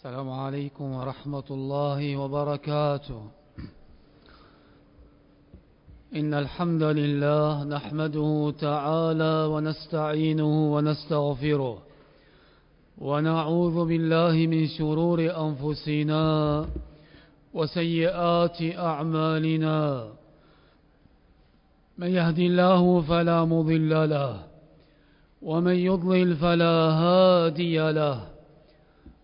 السلام عليكم ورحمة الله وبركاته. إن الحمد لله نحمده تعالى ونستعينه ونستغفره ونعوذ بالله من شرور أنفسنا وسيئات أعمالنا. من يهدي الله فلا مضل له ومن يضلل فلا هادي له.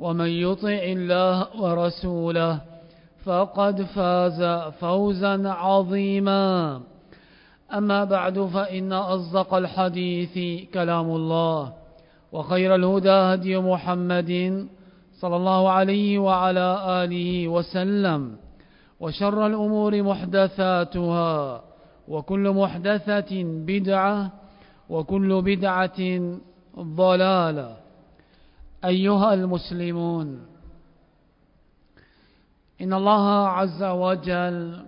ومن يطع الله ورسوله فقد فاز فوزا عظيما. أما بعد فإن أصدق الحديث كلام الله وخير الهدى هدي محمد صلى الله عليه وعلى آله وسلم وشر الأمور محدثاتها وكل محدثة بدعة وكل بدعة ضلالة. أيها المسلمون إن الله عز وجل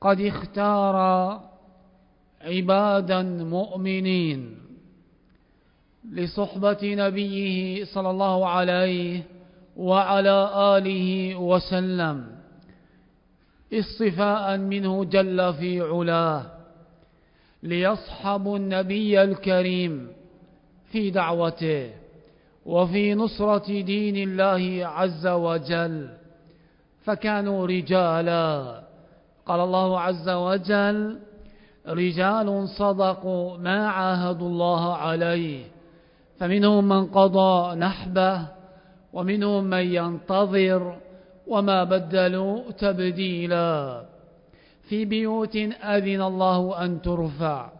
قد اختار عبادا مؤمنين لصحبة نبيه صلى الله عليه وعلى آله وسلم اصطفاء منه جل في علاه ليصحبوا النبي الكريم في دعوته. وفي نصرة دين الله عز وجل فكانوا رجالا. قال الله عز وجل رجال صدقوا ما عاهدوا الله عليه فمنهم من قضى نحبه ومنهم من ينتظر وما بدلوا تبديلا. في بيوت أذن الله أن ترفع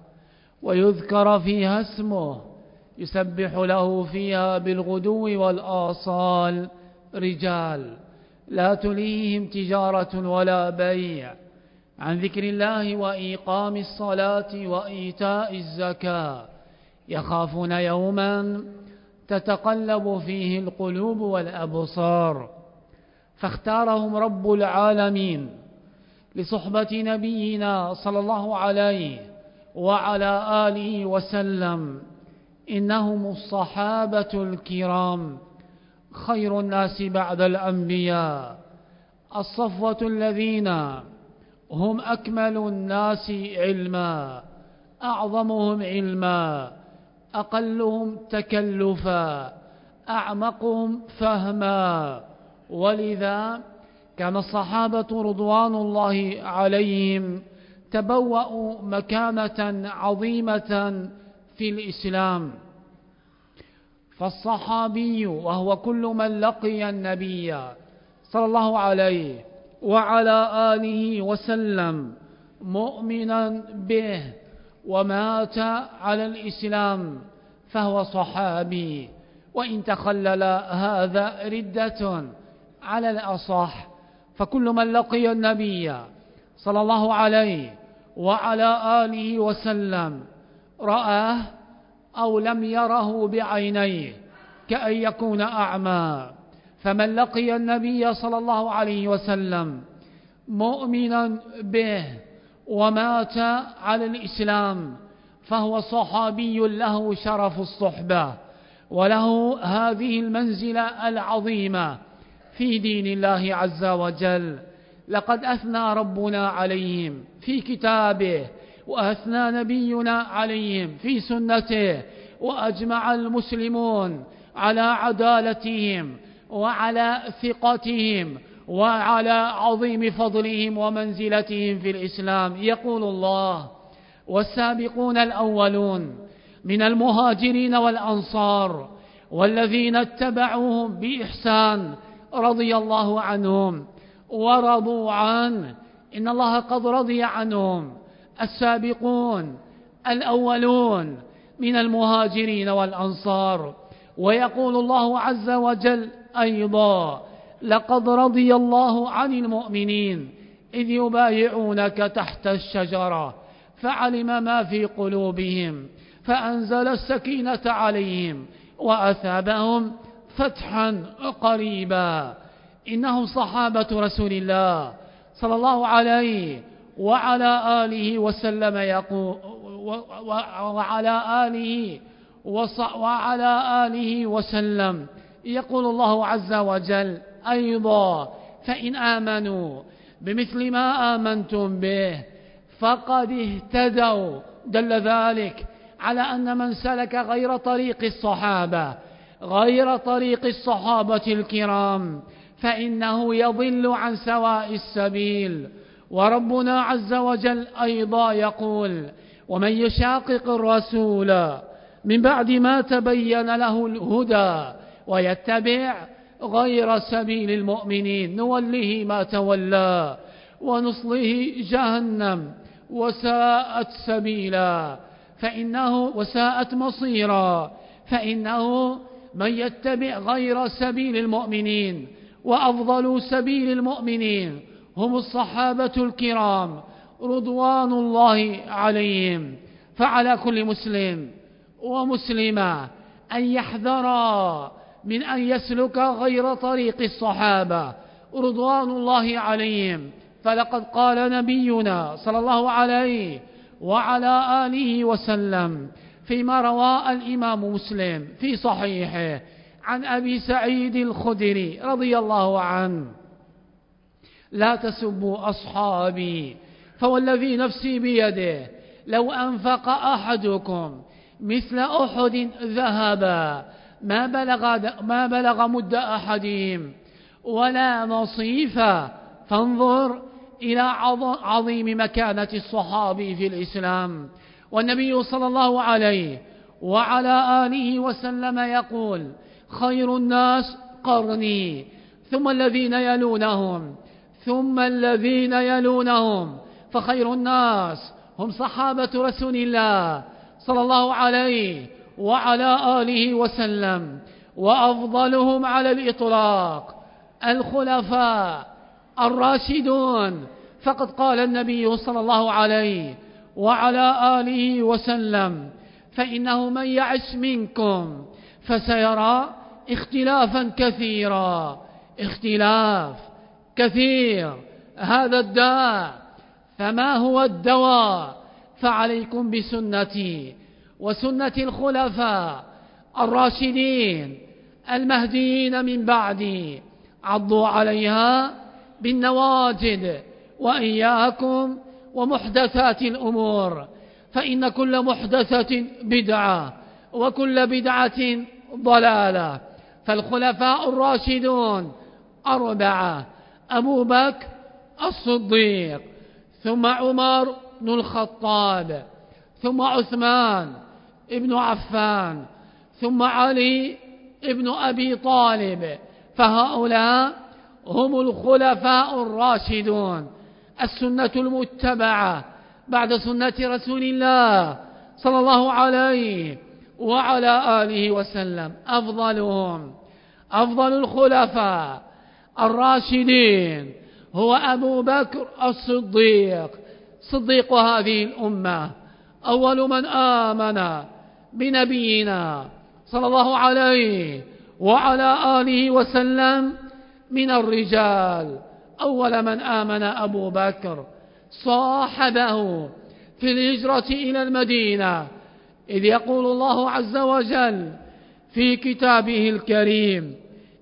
ويذكر فيها اسمه يسبح له فيها بالغدو والآصال. رجال لا تليهم تجارة ولا بيع. عن ذكر الله وإيقام الصلاة وإيتاء الزكاة. يخافون يوما تتقلب فيه القلوب والأبصار. فاختارهم رب العالمين لصحبة نبينا صلى الله عليه وعلى آله وسلم. إنهم الصحابة الكرام خير الناس بعد الأنبياء. الصفوة الذين هم أكمل الناس علما أعظمهم علما أقلهم تكلفا أعمقهم فهما. ولذا كان الصحابة رضوان الله عليهم تبوأوا مكانة عظيمة في الإسلام. فالصحابي وهو كل من لقي النبي صلى الله عليه وعلى آله وسلم مؤمنا به ومات على الإسلام فهو صحابي. وإن تخلل هذا ردة على الأصح فكل من لقي النبي صلى الله عليه وعلى آله وسلم رآه أو لم يره بعينيه كأن يكون أعمى. فمن لقي النبي صلى الله عليه وسلم مؤمنا به ومات على الإسلام فهو صحابي له شرف الصحبة وله هذه المنزلة العظيمة في دين الله عز وجل. لقد أثنى ربنا عليهم في كتابه وأثنى نبينا عليهم في سنته وأجمع المسلمون على عدالتهم وعلى ثقتهم وعلى عظيم فضلهم ومنزلتهم في الإسلام. يقول الله والسابقون الأولون من المهاجرين والأنصار والذين اتبعوهم بإحسان رضي الله عنهم ورضوا عنه إن الله قد رضي عنهم السابقون الأولون من المهاجرين والأنصار. ويقول الله عز وجل أيضا لقد رضي الله عن المؤمنين إذ يبايعونك تحت الشجرة فعلم ما في قلوبهم فأنزل السكينة عليهم وأثابهم فتحا قريبا. إنهم صحابة رسول الله صلى الله عليه وعلى آله وسلم يقول وعلى آله وعلى آله وسلم. يقول الله عز وجل أيضا فإن آمنوا بمثل ما آمنتم به فقد اهتدوا. دل ذلك على أن من سلك غير طريق الصحابة غير طريق الصحابة الكرام فإنه يضل عن سواء السبيل. وربنا عز وجل أيضا يقول ومن يشاقق الرسول من بعد ما تبين له الهدى ويتبع غير سبيل المؤمنين نوله ما تولى ونصله جهنم وساءت سبيلا. فإنه وساءت مصيرا. فإنه من يتبع غير سبيل المؤمنين وأفضل سبيل المؤمنين. هم الصحابة الكرام رضوان الله عليهم. فعلى كل مسلم ومسلمة أن يحذر من أن يسلك غير طريق الصحابة رضوان الله عليهم. فلقد قال نبينا صلى الله عليه وعلى آله وسلم فيما روى الإمام مسلم في صحيحه عن أبي سعيد الخدري رضي الله عنه. لا تسبوا أصحابي فوالذي نفسي بيده لو أنفق أحدكم مثل أحد ذهبا ما بلغ, ما بلغ مد أحدهم ولا نصيفا فانظر إلى عظيم مكانة الصحابي في الإسلام. والنبي صلى الله عليه وعلى آله وسلم يقول خير الناس قرني ثم الذين يلونهم. ثم الذين يلونهم فخير الناس هم صحابة رسول الله صلى الله عليه وعلى آله وسلم وأفضلهم على الإطلاق. الخلفاء الراشدون فقد قال النبي صلى الله عليه وعلى آله وسلم فإنه من يعش منكم فسيرى اختلافا كثيرا. اختلاف. كثير هذا الداء فما هو الدواء؟ فعليكم بسنتي وسنة الخلفاء الراشدين المهديين من بعدي عضوا عليها بالنواجد وإياكم ومحدثات الأمور فإن كل محدثة بدعة وكل بدعة ضلالة فالخلفاء الراشدون أربعة. أبو بكر الصديق ثم عمر بن الخطاب ثم عثمان ابن عفان ثم علي ابن أبي طالب فهؤلاء هم الخلفاء الراشدون السنة المتبعة بعد سنة رسول الله صلى الله عليه وعلى آله وسلم أفضلهم أفضل الخلفاء. الراشدين هو أبو بكر الصديق. صديق هذه الأمة. أول من آمن بنبينا صلى الله عليه وعلى آله وسلم من الرجال. أول من آمن أبو بكر صاحبه في الهجرة إلى المدينة. إذ يقول الله عز وجل في كتابه الكريم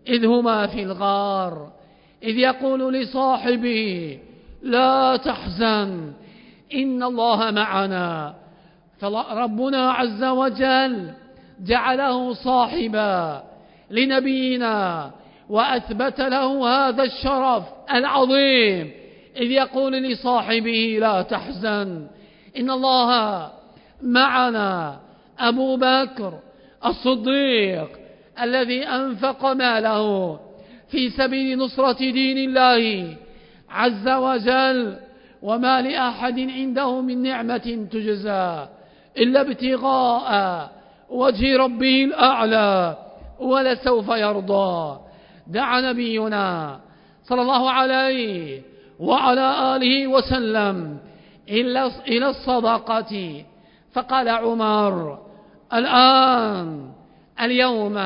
إذ هما في الغار إذ يقول لصاحبه لا تحزن إن الله معنا. فربنا عز وجل جعله صاحبا لنبينا وأثبت له هذا الشرف العظيم. إذ يقول لصاحبه لا تحزن إن الله معنا. أبو بكر الصديق الذي أنفق ماله في سبيل نصرة دين الله عز وجل وما لأحد عنده من نعمة تجزى إلا ابتغاء وجه ربه الأعلى ولسوف يرضى. دعا نبينا صلى الله عليه وعلى آله وسلم إلى الصدقة. فقال عمر الآن اليوم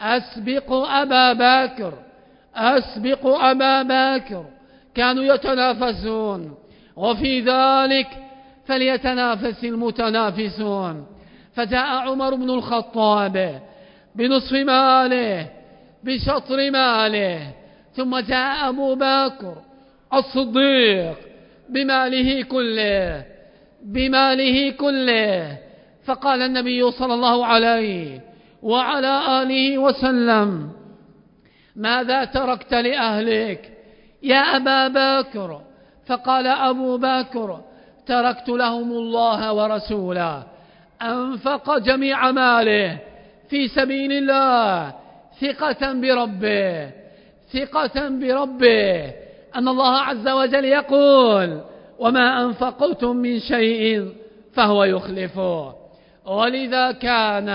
أسبق أبا بكر أسبق أبا بكر كانوا يتنافسون وفي ذلك فليتنافس المتنافسون. فجاء عمر بن الخطاب بنصف ماله بشطر ماله ثم جاء أبو بكر الصديق بماله كله بماله كله فقال النبي صلى الله عليه وعلى آله وسلم. ماذا تركت لأهلك؟ يا أبا بكر. فقال أبو بكر تركت لهم الله ورسوله. أنفق جميع ماله في سبيل الله. ثقة بربه. ثقة بربه. أن الله عز وجل يقول وما أنفقتم من شيء فهو يخلفه. ولذا كان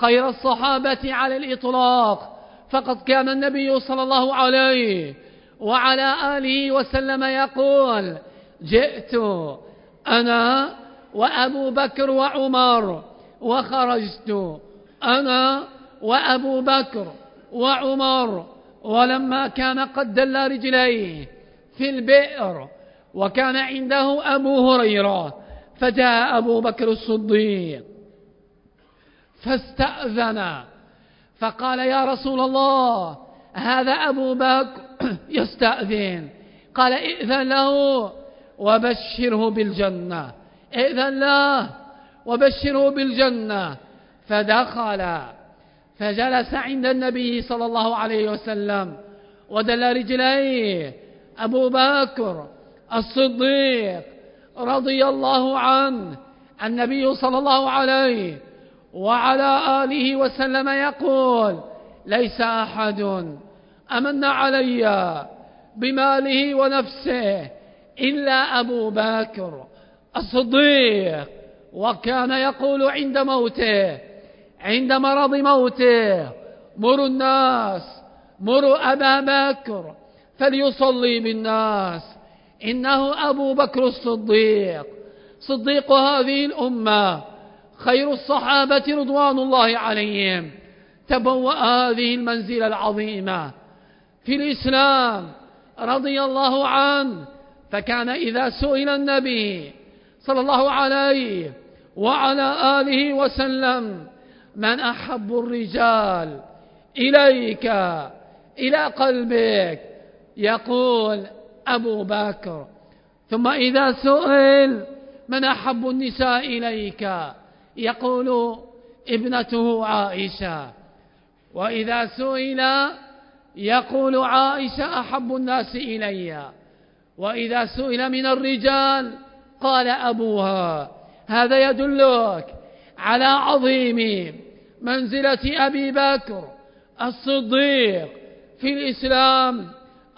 خير الصحابة على الإطلاق. فقد كان النبي صلى الله عليه وعلى آله وسلم يقول جئت أنا وأبو بكر وعمر وخرجت أنا وأبو بكر وعمر ولما كان قد دل رجليه في البئر وكان عنده أبو هريرة فجاء أبو بكر الصديق. فاستأذن. فقال يا رسول الله هذا أبو بكر يستأذن. قال ائذن له وبشره بالجنة. ائذن له وبشره بالجنة. فدخل. فجلس عند النبي صلى الله عليه وسلم ودل رجليه. أبو بكر الصديق رضي الله عنه النبي صلى الله عليه وعلى آله وسلم يقول ليس أحد أمن علي بماله ونفسه إلا أبو بكر الصديق وكان يقول عند موته عند مرض موته مروا الناس مروا أبا بكر فليصلي بالناس إنه أبو بكر الصديق صديق هذه الأمة. خير الصحابة رضوان الله عليهم. تبوأ هذه المنزلة العظيمة في الإسلام رضي الله عنه. فكان إذا سئل النبي صلى الله عليه وعلى آله وسلم من أحب الرجال إليك إلى قلبك؟ يقول أبو بكر. ثم إذا سئل من أحب النساء إليك؟ يقول ابنته عائشة وإذا سئل يقول عائشة أحب الناس إلي وإذا سئل من الرجال قال أبوها هذا يدلك على عظيم منزلة أبي بكر الصديق في الإسلام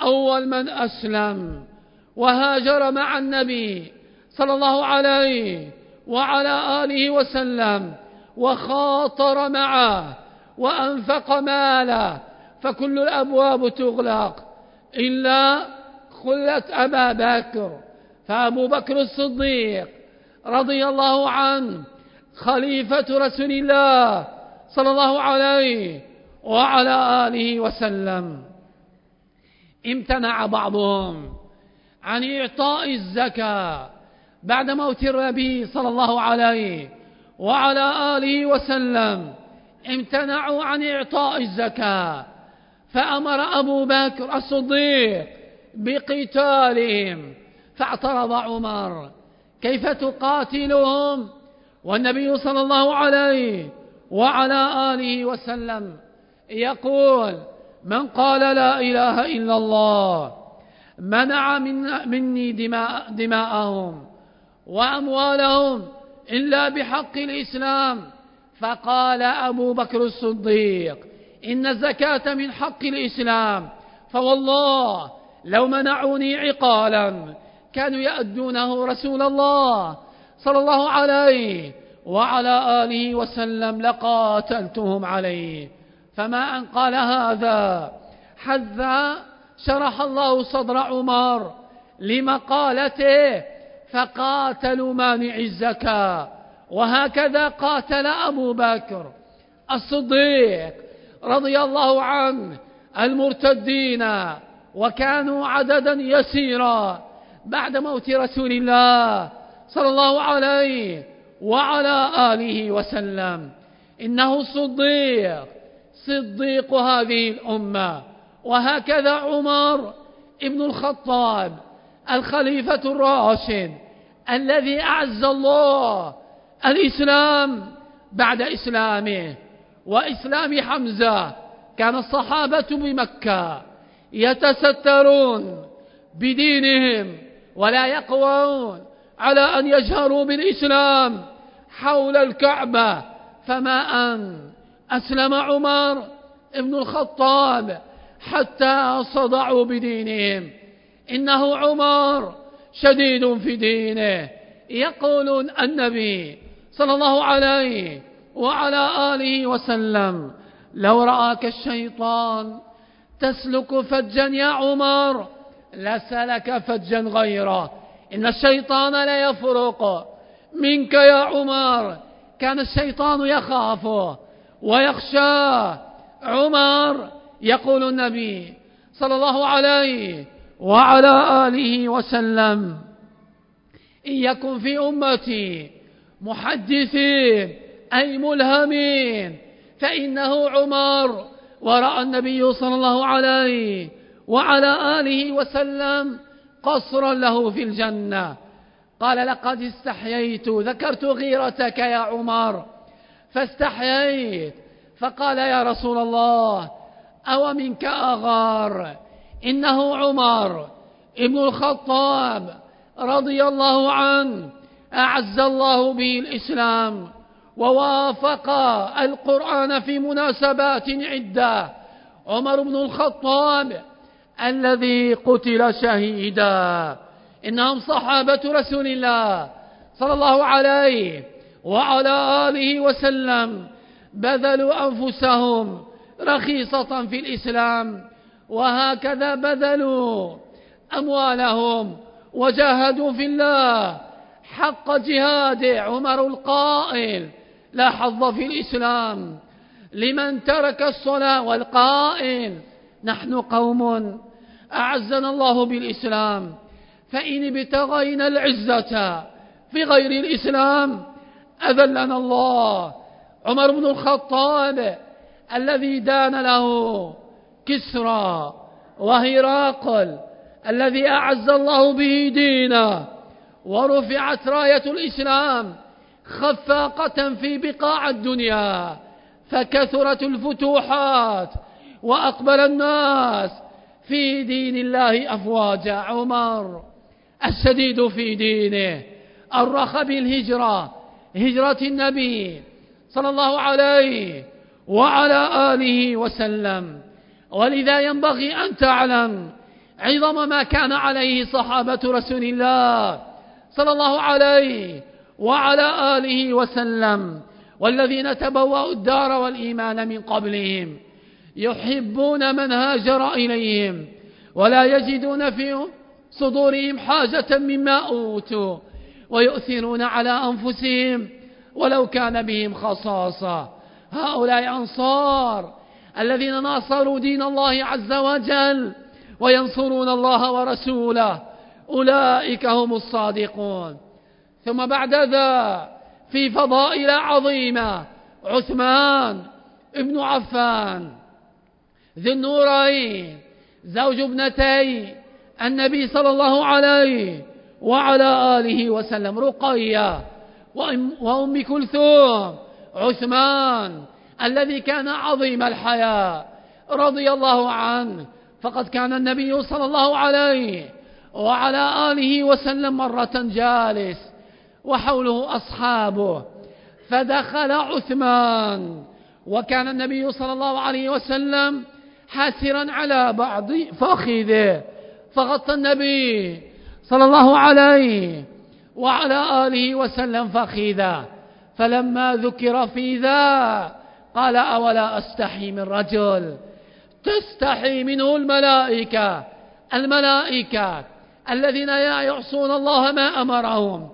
أول من أسلم وهاجر مع النبي صلى الله عليه وعلى آله وسلم وخاطر معه وأنفق ماله فكل الأبواب تغلق. إلا خلت أبا بكر فأبو بكر الصديق رضي الله عنه خليفة رسول الله صلى الله عليه وعلى آله وسلم. امتنع بعضهم عن إعطاء الزكاة. بعد موت النبي صلى الله عليه وعلى آله وسلم امتنعوا عن إعطاء الزكاة. فأمر أبو بكر الصديق بقتالهم فاعترض عمر. كيف تقاتلهم؟ والنبي صلى الله عليه وعلى آله وسلم يقول من قال لا إله إلا الله منع من مني دماء دماءهم. وأموالهم إلا بحق الإسلام. فقال أبو بكر الصديق إن الزكاة من حق الإسلام. فوالله لو منعوني عقالا كانوا يأدونه رسول الله صلى الله عليه وعلى آله وسلم لقاتلتهم عليه. فما أن قال هذا حذا شرح الله صدر عمر لمقالته فقاتلوا مانع الزكاة. وهكذا قاتل أبو بكر الصديق رضي الله عنه المرتدين وكانوا عددا يسيرا بعد موت رسول الله صلى الله عليه وعلى آله وسلم. إنه صديق صديق هذه الأمة. وهكذا عمر ابن الخطاب الخليفة الراشد الذي أعز الله الإسلام بعد إسلامه وإسلام حمزة. كان الصحابة بمكة يتسترون بدينهم ولا يقوون على أن يجهروا بالإسلام حول الكعبة. فما أن أسلم عمر ابن الخطاب حتى صدعوا بدينهم. إنه عمر شديد في دينه. يقول النبي صلى الله عليه وعلى آله وسلم لو رآك الشيطان تسلك فجا يا عمر لسلك فجا غيره. إن الشيطان لا يفرق منك يا عمر كان الشيطان يخافه ويخشاه عمر يقول النبي صلى الله عليه وعلى آله وسلم. إن يكن في أمتي محدثين أي ملهمين. فإنه عمر ورأى النبي صلى الله عليه وعلى آله وسلم قصرا له في الجنة. قال لقد استحييت ذكرت غيرتك يا عمر. فاستحييت فقال يا رسول الله أو منك أغار؟ إنه عمر ابن الخطاب رضي الله عنه أعز الله به الإسلام ووافق القرآن في مناسبات عدة. عمر بن الخطاب الذي قتل شهيدا. إنهم صحابة رسول الله صلى الله عليه وعلى آله وسلم. بذلوا أنفسهم رخيصة في الإسلام. وهكذا بذلوا أموالهم وجاهدوا في الله. حق جهاد عمر القائل لا حظ في الإسلام. لمن ترك الصلاة والقائل نحن قوم أعزنا الله بالإسلام. فإن ابتغينا العزة في غير الإسلام أذلنا الله. عمر بن الخطاب الذي دان له كسرى وهراقل الذي أعز الله به دينه ورفعت راية الإسلام خفاقة في بقاع الدنيا فكثرت الفتوحات وأقبل الناس في دين الله أفواجا عمر الشديد في دينه الرخ بالهجرة هجرة النبي صلى الله عليه وعلى آله وسلم. ولذا ينبغي أن تعلم عظم ما كان عليه صحابة رسول الله صلى الله عليه وعلى آله وسلم والذين تبوأوا الدار والإيمان من قبلهم يحبون من هاجر إليهم ولا يجدون في صدورهم حاجة مما أوتوا ويؤثرون على أنفسهم ولو كان بهم خصاصة. هؤلاء أنصار الذين ناصروا دين الله عز وجل وينصرون الله ورسوله أولئك هم الصادقون. ثم بعد ذا في فضائل عظيمة عثمان ابن عفان ذي النورين زوج ابنتي النبي صلى الله عليه وعلى آله وسلم رقية وأم كلثوم عثمان الذي كان عظيم الحياة رضي الله عنه. فقد كان النبي صلى الله عليه وعلى آله وسلم مرة جالس وحوله أصحابه. فدخل عثمان وكان النبي صلى الله عليه وسلم حاسرا على بعض فخذه. فغطى النبي صلى الله عليه وعلى آله وسلم فخذه. فلما ذكر في ذا قال أولا أستحي من رجل تستحي منه الملائكة الملائكة الذين يعصون الله ما أمرهم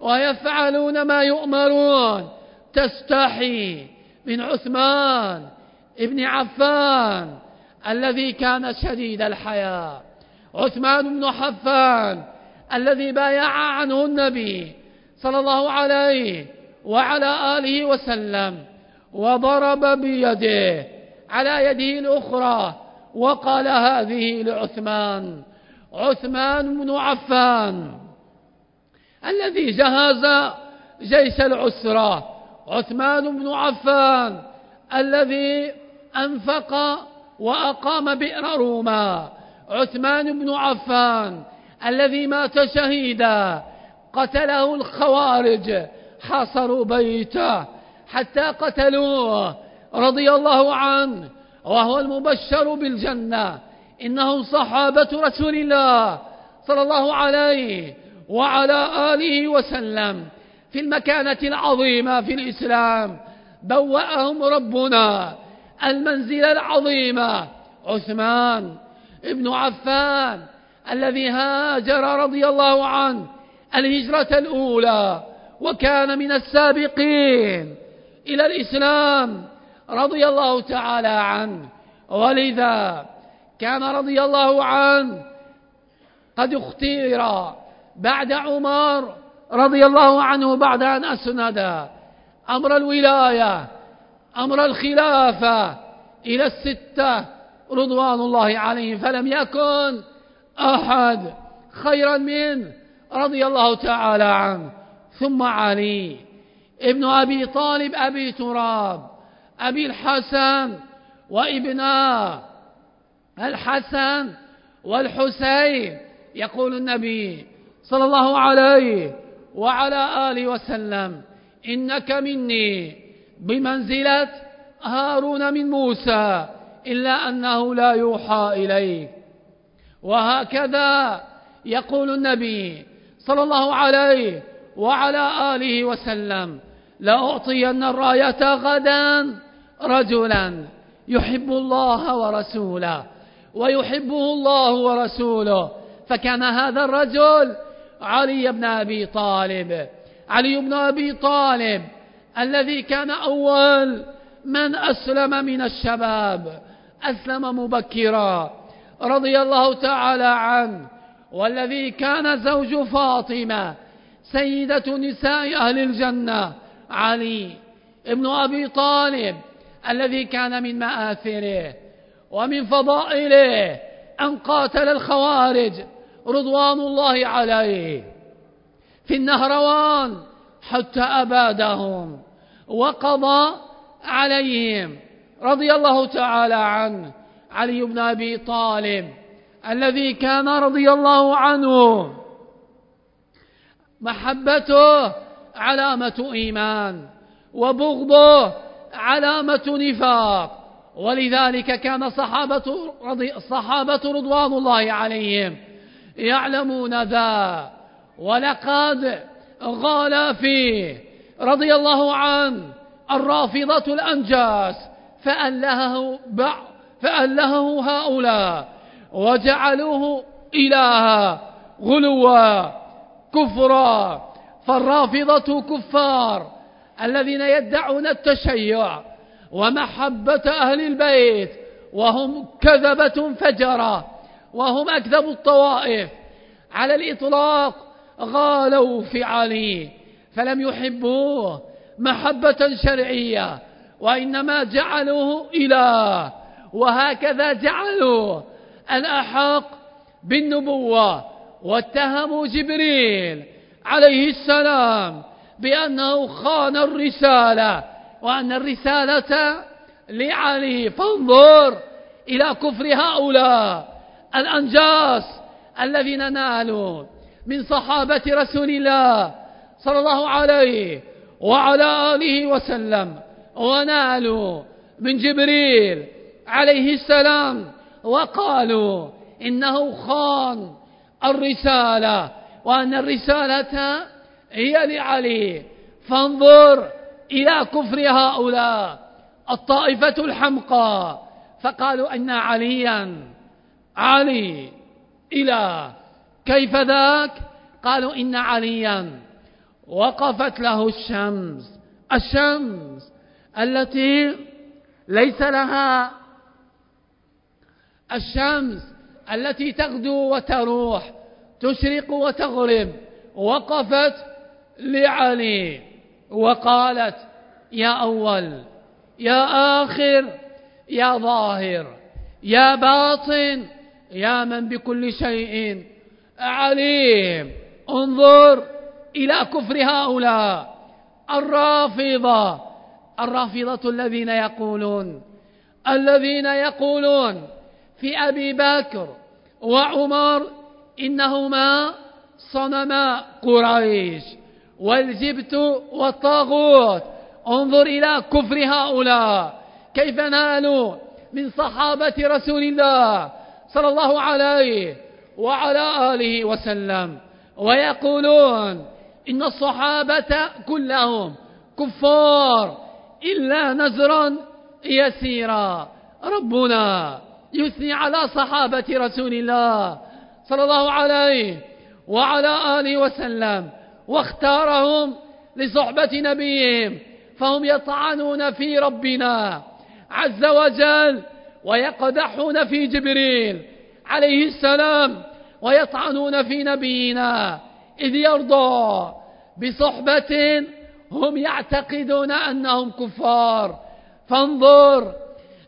ويفعلون ما يؤمرون. تستحي من عثمان ابن عفان الذي كان شديد الحياة عثمان بن حفان الذي بايع عنه النبي صلى الله عليه وعلى آله وسلم. وضرب بيده على يده الأخرى وقال هذه لعثمان عثمان بن عفان الذي جهز جيش العسرة عثمان بن عفان الذي أنفق وأقام بئر روما عثمان بن عفان الذي مات شهيدا قتله الخوارج حاصروا بيته حتى قتلوه رضي الله عنه وهو المبشر بالجنة. إنهم صحابة رسول الله صلى الله عليه وعلى آله وسلم في المكانة العظيمة في الإسلام. بوأهم ربنا المنزلة العظيمة عثمان ابن عفان الذي هاجر رضي الله عنه الهجرة الأولى وكان من السابقين. إلى الإسلام رضي الله تعالى عنه. ولذا كان رضي الله عنه قد اختير بعد عمر رضي الله عنه بعد أن أسند أمر الولاية أمر الخلافة إلى الستة رضوان الله عليهم فلم يكن أحد خيرا منه رضي الله تعالى عنه. ثم علي. ابن أبي طالب أبي تراب أبي الحسن وابنا الحسن والحسين يقول النبي صلى الله عليه وعلى آله وسلم إنك مني بمنزلة هارون من موسى إلا أنه لا يوحى إليك. وهكذا يقول النبي صلى الله عليه وعلى آله وسلم لأعطين الراية غدا. رجلا يحب الله ورسوله ويحبه الله ورسوله. فكان هذا الرجل علي بن أبي طالب. علي بن أبي طالب الذي كان أول من أسلم من الشباب أسلم مبكرا رضي الله تعالى عنه. والذي كان زوج فاطمة سيدة نساء أهل الجنة. علي ابن أبي طالب الذي كان من مآثره ومن فضائله أن قاتل الخوارج رضوان الله عليه في النهروان حتى أبادهم وقضى عليهم رضي الله تعالى عنه علي بن أبي طالب الذي كان رضي الله عنه محبته علامة إيمان وبغضه علامة نفاق. ولذلك كان صحابة, رضي صحابة رضوان الله عليهم يعلمون ذا ولقد غال فيه رضي الله عنه الرافضة الأنجاس فألهه, فألهه هؤلاء وجعلوه إلها غلوا كفرا. فالرافضة كفار الذين يدعون التشيع ومحبة أهل البيت وهم كذبة فجرة وهم أكذب الطوائف. على الإطلاق غالوا في علي فلم يحبوه محبة شرعية وإنما جعلوه إله وهكذا جعلوا الأحق بالنبوة واتهموا جبريل عليه السلام بأنه خان الرسالة وأن الرسالة لعلي فانظر إلى كفر هؤلاء الأنجاس الذين نالوا من صحابة رسول الله صلى الله عليه وعلى آله وسلم ونالوا من جبريل عليه السلام وقالوا إنه خان الرسالة. وأن الرسالة هي لعلي. فانظر إلى كفر هؤلاء. الطائفة الحمقى. فقالوا أن عليا. علي إلى. كيف ذاك؟ قالوا إن عليا. وقفت له الشمس. الشمس التي ليس لها. الشمس التي تغدو وتروح. تشرق وتغرب وقفت لعلي وقالت يا أول يا آخر يا ظاهر يا باطن يا من بكل شيء عليم انظر إلى كفر هؤلاء الرافضة الرافضة الذين يقولون الذين يقولون في أبي بكر وعمر إنهما صنما قريش والجبت والطاغوت. انظر إلى كفر هؤلاء. كيف نالوا من صحابة رسول الله صلى الله عليه وعلى آله وسلم. ويقولون إن الصحابة كلهم كفار إلا نزرا يسيرا. ربنا يثني على صحابة رسول الله صلى الله عليه وعلى آله وسلم واختارهم لصحبة نبيهم فهم يطعنون في ربنا عز وجل ويقدحون في جبريل عليه السلام ويطعنون في نبينا إذ يرضى بصحبة هم يعتقدون أنهم كفار. فانظر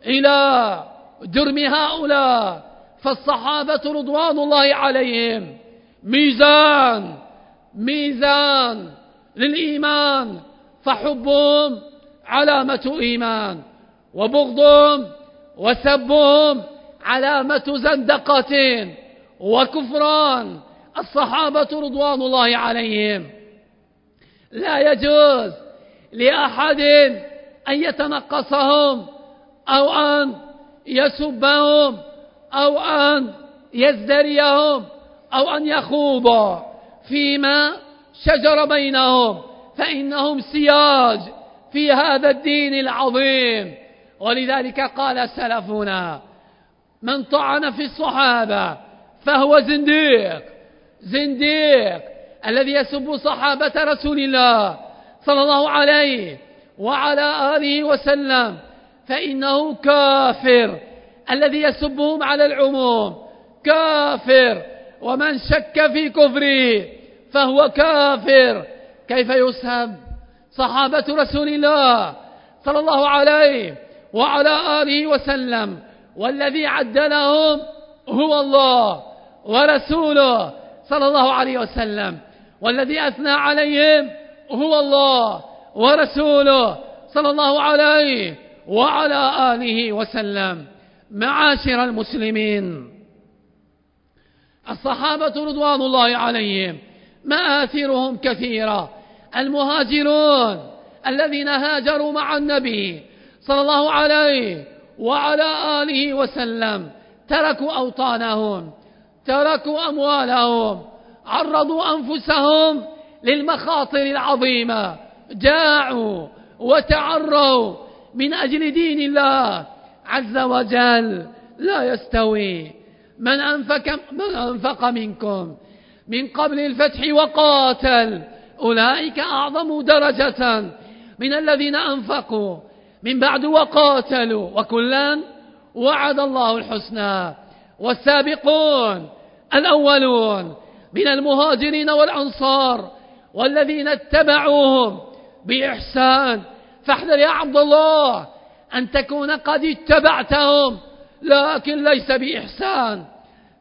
إلى جرم هؤلاء فالصحابة رضوان الله عليهم. ميزان ميزان للإيمان. فحبهم علامة إيمان وبغضهم وسبهم علامة زندقة وكفران. الصحابة رضوان الله عليهم. لا يجوز لأحد أن يتنقصهم أو أن يسبهم أو أن يزدريهم أو أن يخوض فيما شجر بينهم فإنهم سياج في هذا الدين العظيم. ولذلك قال سلفنا من طعن في الصحابة فهو زنديق زنديق الذي يسب صحابة رسول الله صلى الله عليه وعلى آله وسلم فإنه كافر الذي يسبهم على العموم. كافر. ومن شك في كفره فهو كافر. كيف يسهب صحابة رسول الله صلى الله عليه وعلى آله وسلم. والذي عد لهم هو الله ورسوله صلى الله عليه وسلم. والذي أثنى عليهم هو الله ورسوله صلى الله عليه وعلى آله وسلم. معاشر المسلمين. الصحابة رضوان الله عليهم مآثرهم كثيرة. المهاجرون الذين هاجروا مع النبي صلى الله عليه وعلى آله وسلم تركوا أوطانهم تركوا أموالهم عرضوا أنفسهم للمخاطر العظيمة جاعوا وتعروا من أجل دين الله. عز وجل لا يستوي. من أنفق, من أنفق منكم؟ من قبل الفتح وقاتل. أولئك أعظم درجة من الذين أنفقوا. من بعد وقاتلوا. وكلا وعد الله الحسنى. والسابقون الأولون من المهاجرين والأنصار والذين اتبعوهم بإحسان. فاحذر يا عبد الله أن تكون قد اتبعتهم لكن ليس بإحسان.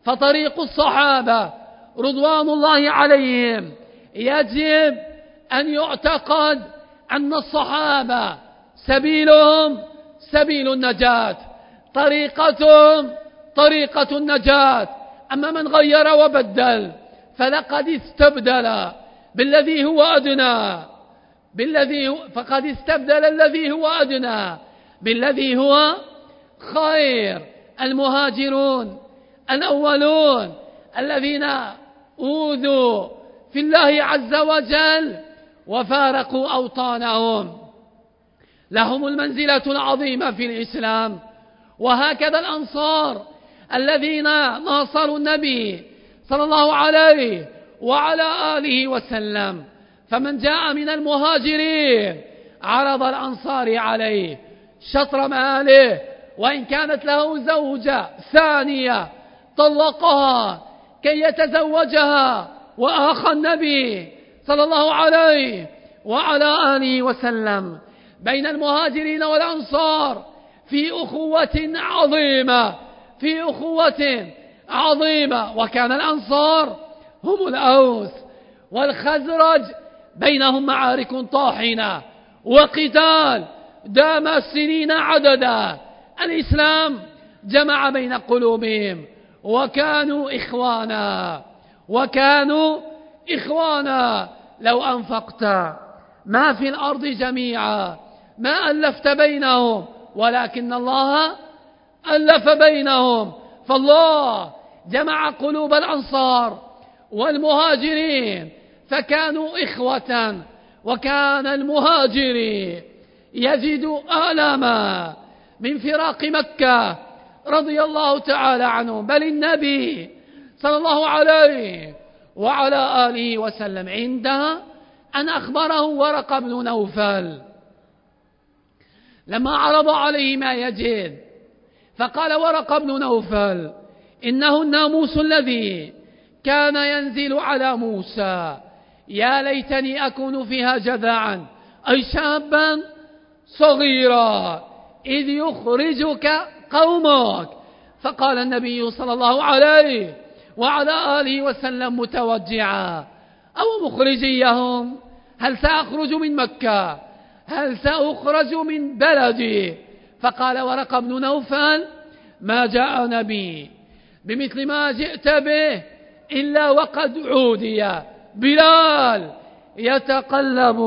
فطريق الصحابة رضوان الله عليهم يجب أن يعتقد أن الصحابة سبيلهم سبيل النجاة. طريقتهم طريقة النجاة. أما من غير وبدل فلقد استبدل بالذي هو أدنى بالذي فقد استبدل الذي هو أدنى. بالذي هو خير المهاجرون الأولون الذين أوذوا في الله عز وجل وفارقوا أوطانهم. لهم المنزلة العظيمة في الإسلام. وهكذا الأنصار الذين ناصروا النبي صلى الله عليه وعلى آله وسلم. فمن جاء من المهاجرين عرض الأنصار عليه. شطر مآله وإن كانت له زوجة ثانية طلقها كي يتزوجها وآخى النبي صلى الله عليه وعلى آله وسلم. بين المهاجرين والأنصار في أخوة عظيمة في أخوة عظيمة وكان الأنصار هم الأوس والخزرج بينهم معارك طاحنة وقتال. دام سنين عددا. الإسلام جمع بين قلوبهم وكانوا إخوانا وكانوا إخوانا. لو أنفقت ما في الأرض جميعا ما ألفت بينهم ولكن الله ألف بينهم. فالله جمع قلوب الأنصار والمهاجرين فكانوا إخوة وكان المهاجر يجد آلاما من فراق مكة رضي الله تعالى عنهم بل النبي صلى الله عليه وعلى آله وسلم عندها أن أخبره ورق بن نوفل. لما عرض عليه ما يجد فقال ورق بن نوفل إنه الناموس الذي كان ينزل على موسى يا ليتني أكون فيها جذعا أي شابا صغيرا إذ يخرجك قومك. فقال النبي صلى الله عليه وعلى آله وسلم متوجعا أو مخرجيهم هل سأخرج من مكة؟ هل سأخرج من بلدي؟ فقال ورق بن نوفل ما جاء نبي بمثل ما جئت به إلا وقد عودي. بلال يتقلب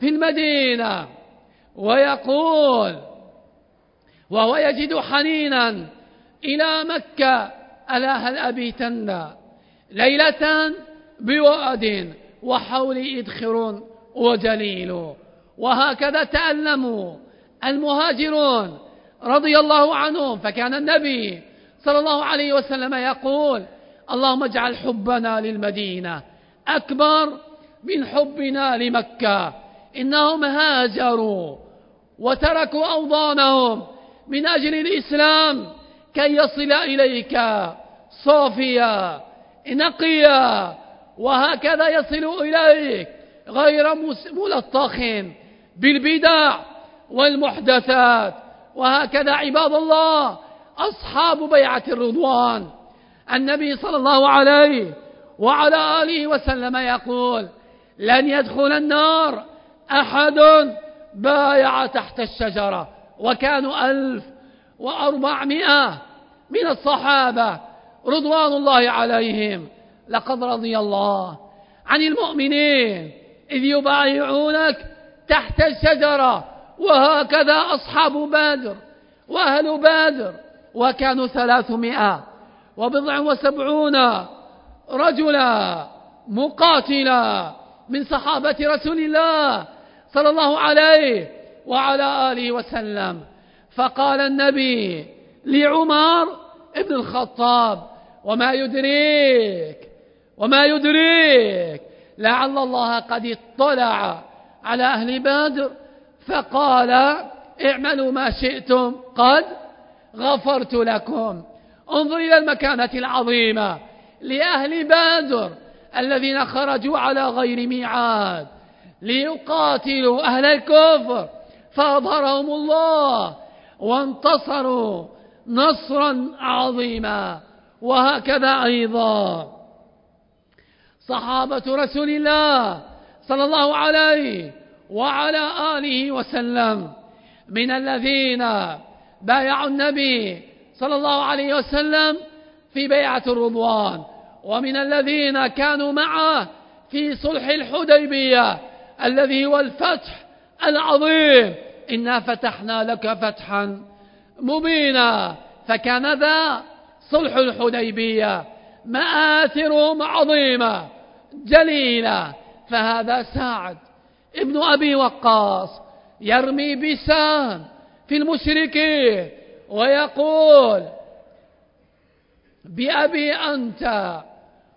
في المدينة. ويقول وهو يجد حنينا إلى مكة ألا هل أبيتن ليلة بوأد وحول إدخر وجليل؟ وهكذا تألموا المهاجرون رضي الله عنهم. فكان النبي صلى الله عليه وسلم يقول اللهم اجعل حبنا للمدينة أكبر من حبنا لمكة. إنهم هاجروا وتركوا أوضانهم من أجل الإسلام كي يصل إليك. صافيا نقيا وهكذا يصل إليك غير ملطخ بالبدع والمحدثات. وهكذا عباد الله أصحاب بيعة الرضوان. النبي صلى الله عليه وعلى آله وسلم يقول لن يدخل النار أحد بايع تحت الشجرة وكانوا ألف وأربعمائة من الصحابة رضوان الله عليهم. لقد رضي الله عن المؤمنين إذ يبايعونك تحت الشجرة وهكذا أصحاب بدر وأهل بدر وكانوا ثلاثمائة وبضع وسبعون رجلا مقاتلا من صحابة رسول الله صلى الله عليه وعلى آله وسلم. فقال النبي لعمر ابن الخطاب وما يدريك وما يدريك لعل الله قد اطلع على أهل بدر. فقال اعملوا ما شئتم قد غفرت لكم. انظر إلى المكانة العظيمة لأهل بدر الذين خرجوا على غير ميعاد. ليقاتلوا أهل الكفر. فأظهرهم الله وانتصروا نصرا عظيما. وهكذا أيضا. صحابة رسول الله صلى الله عليه وعلى آله وسلم من الذين بايعوا النبي صلى الله عليه وسلم في بيعة الرضوان. ومن الذين كانوا معه في صلح الحديبية. الذي هو الفتح العظيم. إنا فتحنا لك فتحا مبينا. فكان ذا صلح الحديبية مآثرهم عظيمة جليلة. فهذا سعد ابن أبي وقاص يرمي بسام في المشركين ويقول بأبي أنت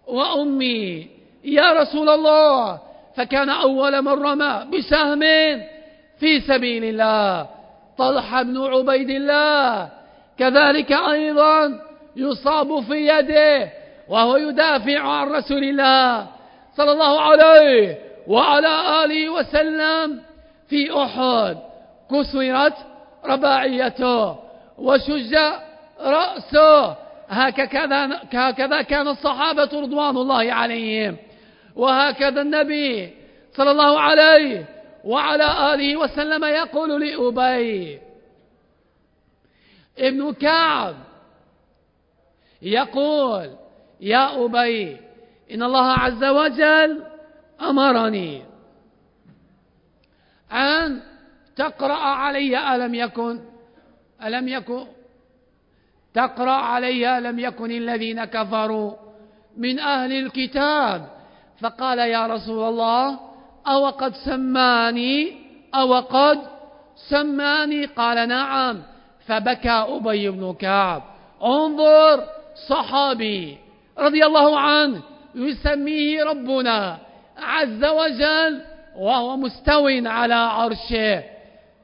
وأمي يا رسول الله فكان أول من رمى بسهم في سبيل الله. طلحة بن عبيد الله. كذلك أيضا يصاب في يده وهو يدافع عن رسول الله صلى الله عليه وعلى آله وسلم في أحد. كسرت رباعيته وشج رأسه. هكذا, هكذا كان الصحابة رضوان الله عليهم. وهكذا النبي صلى الله عليه وعلى آله وسلم يقول لأبي ابن كعب يقول يا أبي إن الله عز وجل أمرني أن تقرأ علي ألم يكن ألم يكن تقرأ علي ألم يكن الذين كفروا من أهل الكتاب فقال يا رسول الله أو قد سماني أو قد سماني؟ قال نعم. فبكى أبي بن كعب. انظر صحابي رضي الله عنه يسميه ربنا عز وجل وهو مستو على عرشه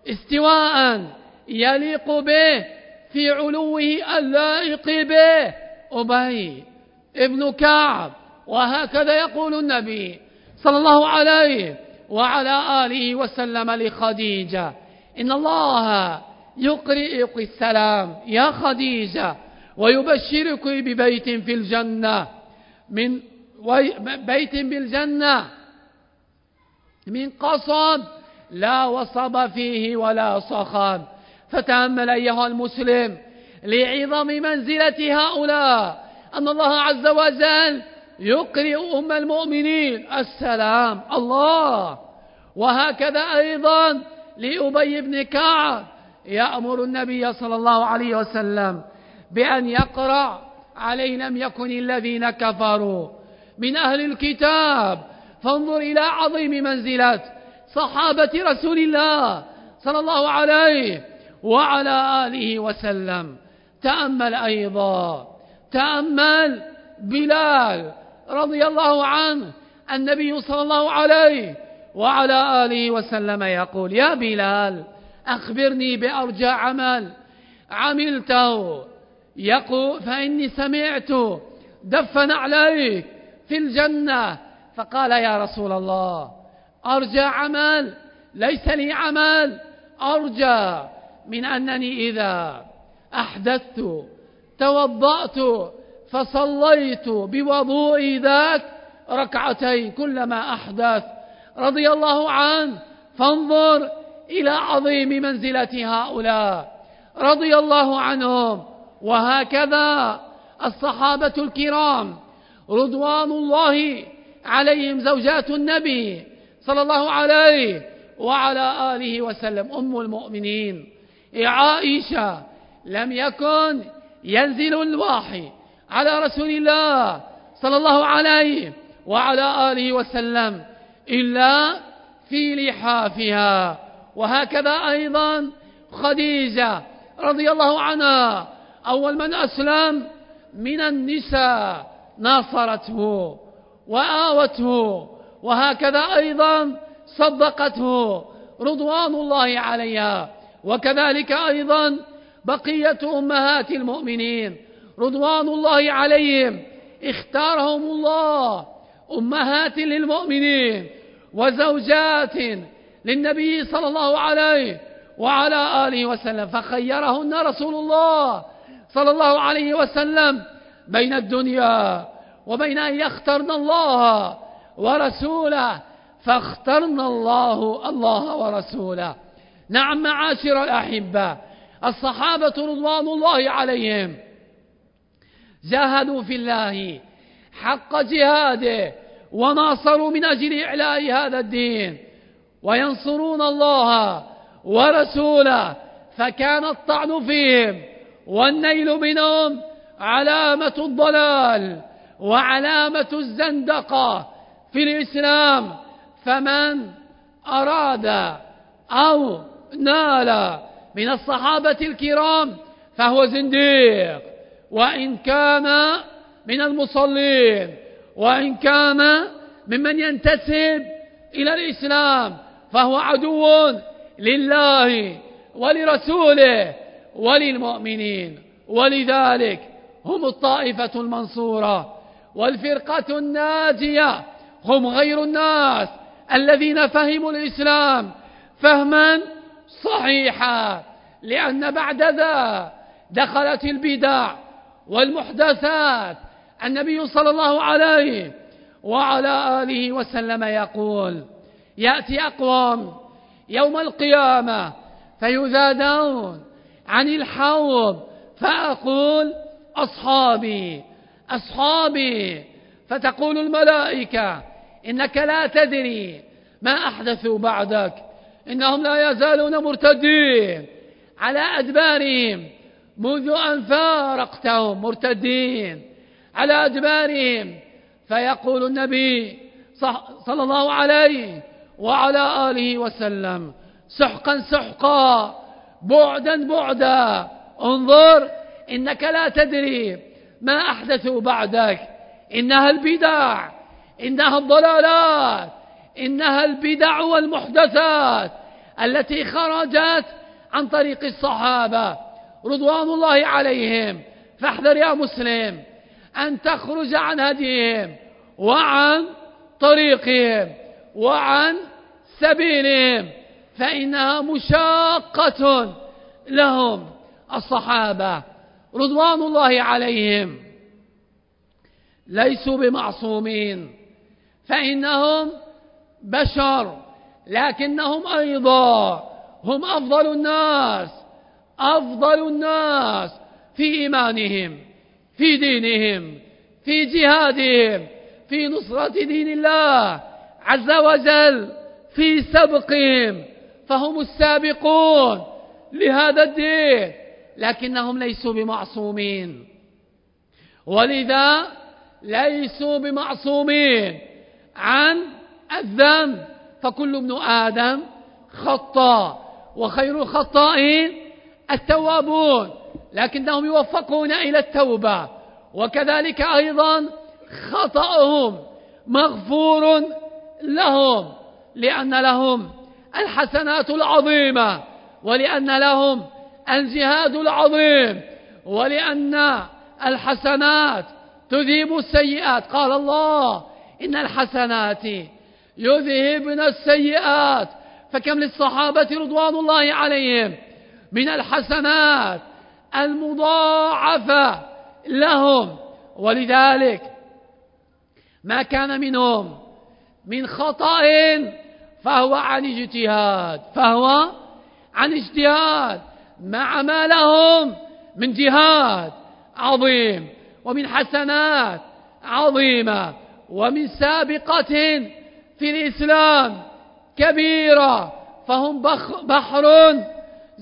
استواء يليق به في علوه اللائق به. أبي ابن كعب وهكذا يقول النبي صلى الله عليه وعلى آله وسلم لخديجة إن الله يقرئك السلام يا خديجة ويبشرك ببيت في الجنة من بيت بالجنة من قصب لا وصب فيه ولا صخب. فتأمل أيها المسلم لعظم منزلة هؤلاء أن الله عز وجل يقرئ أم المؤمنين. السلام. الله. وهكذا أيضا لأبي بن كعب. يأمر النبي صلى الله عليه وسلم بأن يقرأ عليه لم يكن الذين كفروا. من أهل الكتاب. فانظر إلى عظيم منزلة صحابة رسول الله صلى الله عليه وعلى آله وسلم. تأمل أيضا. تأمل بلال. رضي الله عنه النبي صلى الله عليه وعلى آله وسلم يقول يا بلال أخبرني بأرجى عمل. عملته. يقول فإني سمعت دفن عليك في الجنة. فقال يا رسول الله أرجى عمل ليس لي عمل أرجى من أنني إذا أحدثت توضأت فصليت بوضوء ذاك ركعتين كلما أحدث رضي الله عنه. فانظر إلى عظيم منزلة هؤلاء. رضي الله عنهم. وهكذا الصحابة الكرام رضوان الله عليهم زوجات النبي صلى الله عليه وعلى آله وسلم. أم المؤمنين. عائشة لم يكن ينزل الوحي. على رسول الله صلى الله عليه وعلى آله وسلم إلا في لحافها. وهكذا أيضا خديجة رضي الله عنها أول من أسلم من النساء ناصرته وآوته. وهكذا أيضا صدقته رضوان الله عليها. وكذلك أيضا بقية أمهات المؤمنين. رضوان الله عليهم اختارهم الله أمهات للمؤمنين وزوجات للنبي صلى الله عليه وعلى آله وسلم. فخيرهن رسول الله صلى الله عليه وسلم بين الدنيا وبين أن يخترن الله ورسوله. فاخترنا الله الله ورسوله. نعم معاشر الأحبة الصحابة رضوان الله عليهم جاهدوا في الله حق جهاده وناصروا من أجل إعلاء هذا الدين وينصرون الله ورسوله فكان الطعن فيهم والنيل منهم علامة الضلال وعلامة الزندقة في الإسلام فمن أراد أو نال من الصحابة الكرام فهو زنديق. وإن كان من المصلين وإن كان ممن ينتسب إلى الإسلام فهو عدو لله ولرسوله وللمؤمنين. ولذلك هم الطائفة المنصورة والفرقة الناجية هم غير الناس الذين فهموا الإسلام فهما صحيحا لأن بعد ذا دخلت البدع والمحدثات. النبي صلى الله عليه وعلى آله وسلم يقول يأتي أقوام يوم القيامة فيذادون عن الحوض فأقول أصحابي أصحابي. فتقول الملائكة إنك لا تدري ما أحدثوا بعدك إنهم لا يزالون مرتدين على أدبارهم. منذ أن فارقتهم مرتدين على أدبارهم. فيقول النبي صلى الله عليه وعلى آله وسلم سحقا سحقا بعدا بعدا انظر إنك لا تدري ما أحدثوا بعدك. إنها البدع إنها الضلالات إنها البدع والمحدثات التي خرجت عن طريق الصحابة. رضوان الله عليهم. فاحذر يا مسلم أن تخرج عن هديهم وعن طريقهم وعن سبيلهم فإنها مشاقة لهم الصحابة. رضوان الله عليهم. ليسوا بمعصومين. فإنهم بشر لكنهم أيضا هم أفضل الناس. أفضل الناس في إيمانهم في دينهم في جهادهم في نصرة دين الله عز وجل في سبقهم. فهم السابقون لهذا الدين لكنهم ليسوا بمعصومين. ولذا ليسوا بمعصومين عن الذنب. فكل ابن آدم خطاء وخير الخطائين التوابون لكنهم يوفقون إلى التوبة. وكذلك أيضا خطأهم مغفور لهم لأن لهم الحسنات العظيمة ولأن لهم الجهاد العظيم ولأن الحسنات تذيب السيئات. قال الله إن الحسنات يذهبن السيئات. فكم للصحابة رضوان الله عليهم؟ من الحسنات المضاعفة لهم. ولذلك ما كان منهم من خطأ فهو عن اجتهاد فهو عن اجتهاد مع ما لهم من جهاد عظيم ومن حسنات عظيمة ومن سابقة في الإسلام كبيرة. فهم بحر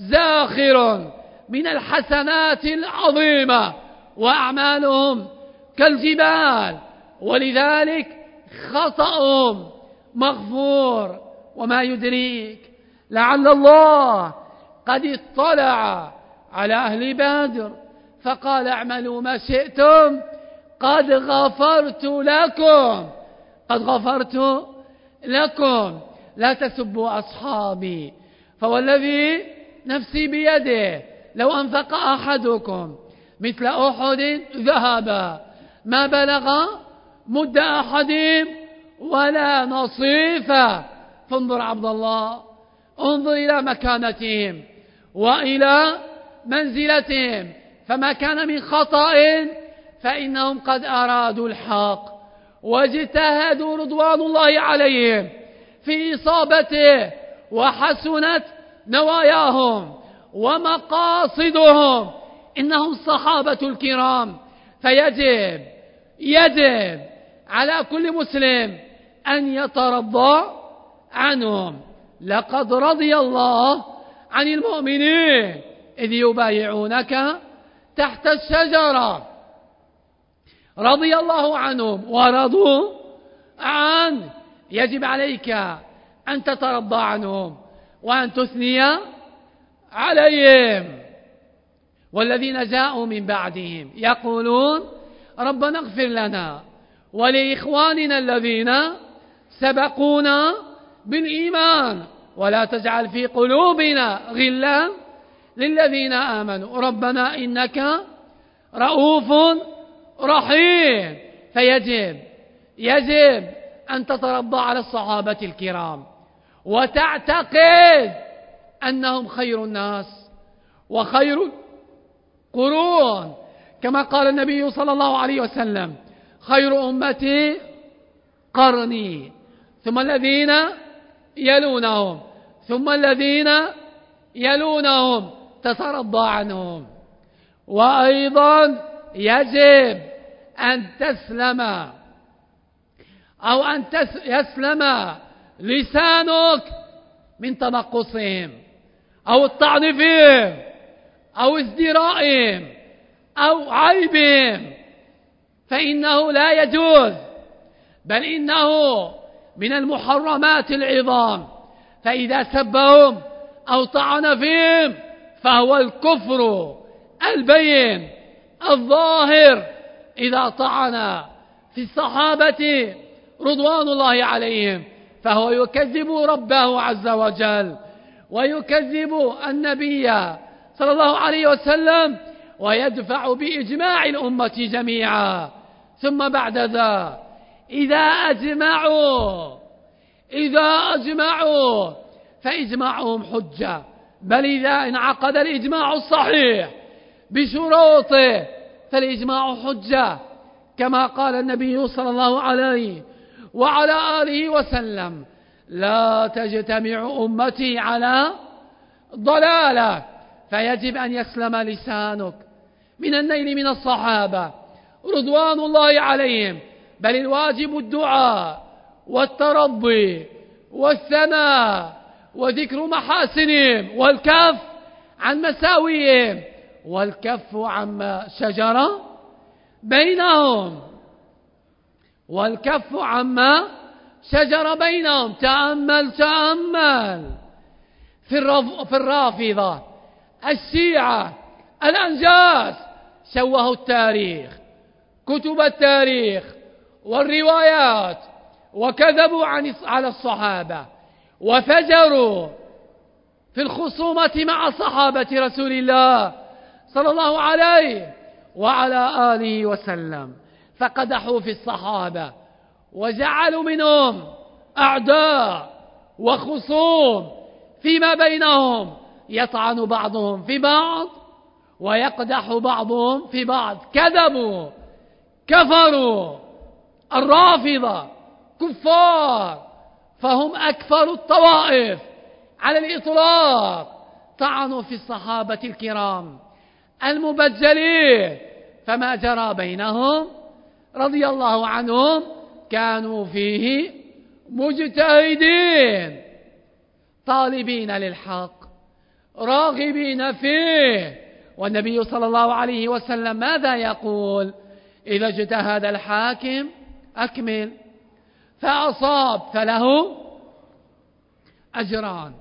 زاخر من الحسنات العظيمة وأعمالهم كالجبال ولذلك خطأهم مغفور. وما يدريك لعل الله قد اطلع على أهل بدر فقال اعملوا ما شئتم قد غفرت لكم قد غفرت لكم لا تسبوا أصحابي. فوالذي نفسي بيده. لو أنفق أحدكم مثل أحد ذهبا ما بلغ مد أحدهم ولا نصيفا فانظر عبد الله انظر إلى مكانتهم وإلى منزلتهم. فما كان من خطأ فإنهم قد أرادوا الحق واجتهدوا رضوان الله عليهم في إصابته وحسنت نواياهم ومقاصدهم إنهم الصحابة الكرام. فيجب يجب على كل مسلم أن يترضى عنهم. لقد رضي الله عن المؤمنين إذ يبايعونك تحت الشجرة. رضي الله عنهم ورضوا عنه يجب عليك أن تترضى عنهم. وأن تثني عليهم. والذين جاءوا من بعدهم يقولون ربنا اغفر لنا ولإخواننا الذين سبقونا بالإيمان. ولا تجعل في قلوبنا غلا للذين آمنوا. ربنا إنك رؤوف رحيم. فيجب يجب أن تتربى على الصحابة الكرام. وتعتقد أنهم خير الناس وخير قرون. كما قال النبي صلى الله عليه وسلم خير أمتي قرني ثم الذين يلونهم ثم الذين يلونهم تترضى عنهم. وأيضا يجب أن تسلم أو أن يسلم لسانك من تنقصهم أو الطعن فيهم أو ازدرائهم أو عيبهم. فإنه لا يجوز بل إنه من المحرمات العظام. فإذا سبهم أو طعن فيهم فهو الكفر البين الظاهر. إذا طعن في الصحابة رضوان الله عليهم فهو يكذب ربه عز وجل ويكذب النبي صلى الله عليه وسلم ويدفع بإجماع الأمة جميعا. ثم بعد ذا إذا أجمعوا إذا أجمعوا فإجماعهم حجة. بل إذا انعقد الإجماع الصحيح بشروطه فالإجماع حجة كما قال النبي صلى الله عليه وعلى آله وسلم. لا تجتمع أمتي على ضلالة فيجب أن يسلم لسانك. من النيل من الصحابة رضوان الله عليهم. بل الواجب الدعاء والترضي والثناء وذكر محاسنهم والكف عن مساويهم والكف عما شجر بينهم. والكف عما شجر بينهم. تأمل تأمل. في, في الرافضة الشيعة الأنجاس شوهوا التاريخ كتب التاريخ والروايات وكذبوا عن على الصحابة وفجروا في الخصومة مع صحابة رسول الله صلى الله عليه وعلى آله وسلم. فقدحوا في الصحابة وجعلوا منهم أعداء وخصوم فيما بينهم يطعن بعضهم في بعض ويقدح بعضهم في بعض. كذبوا كفروا. الرافضة كفار فهم أكثر الطوائف. على الإطلاق طعنوا في الصحابة الكرام المبجلين فما جرى بينهم رضي الله عنهم كانوا فيه مجتهدين طالبين للحق راغبين فيه. والنبي صلى الله عليه وسلم ماذا يقول؟ إذا اجتهد الحاكم أكمل فأصاب فله أجران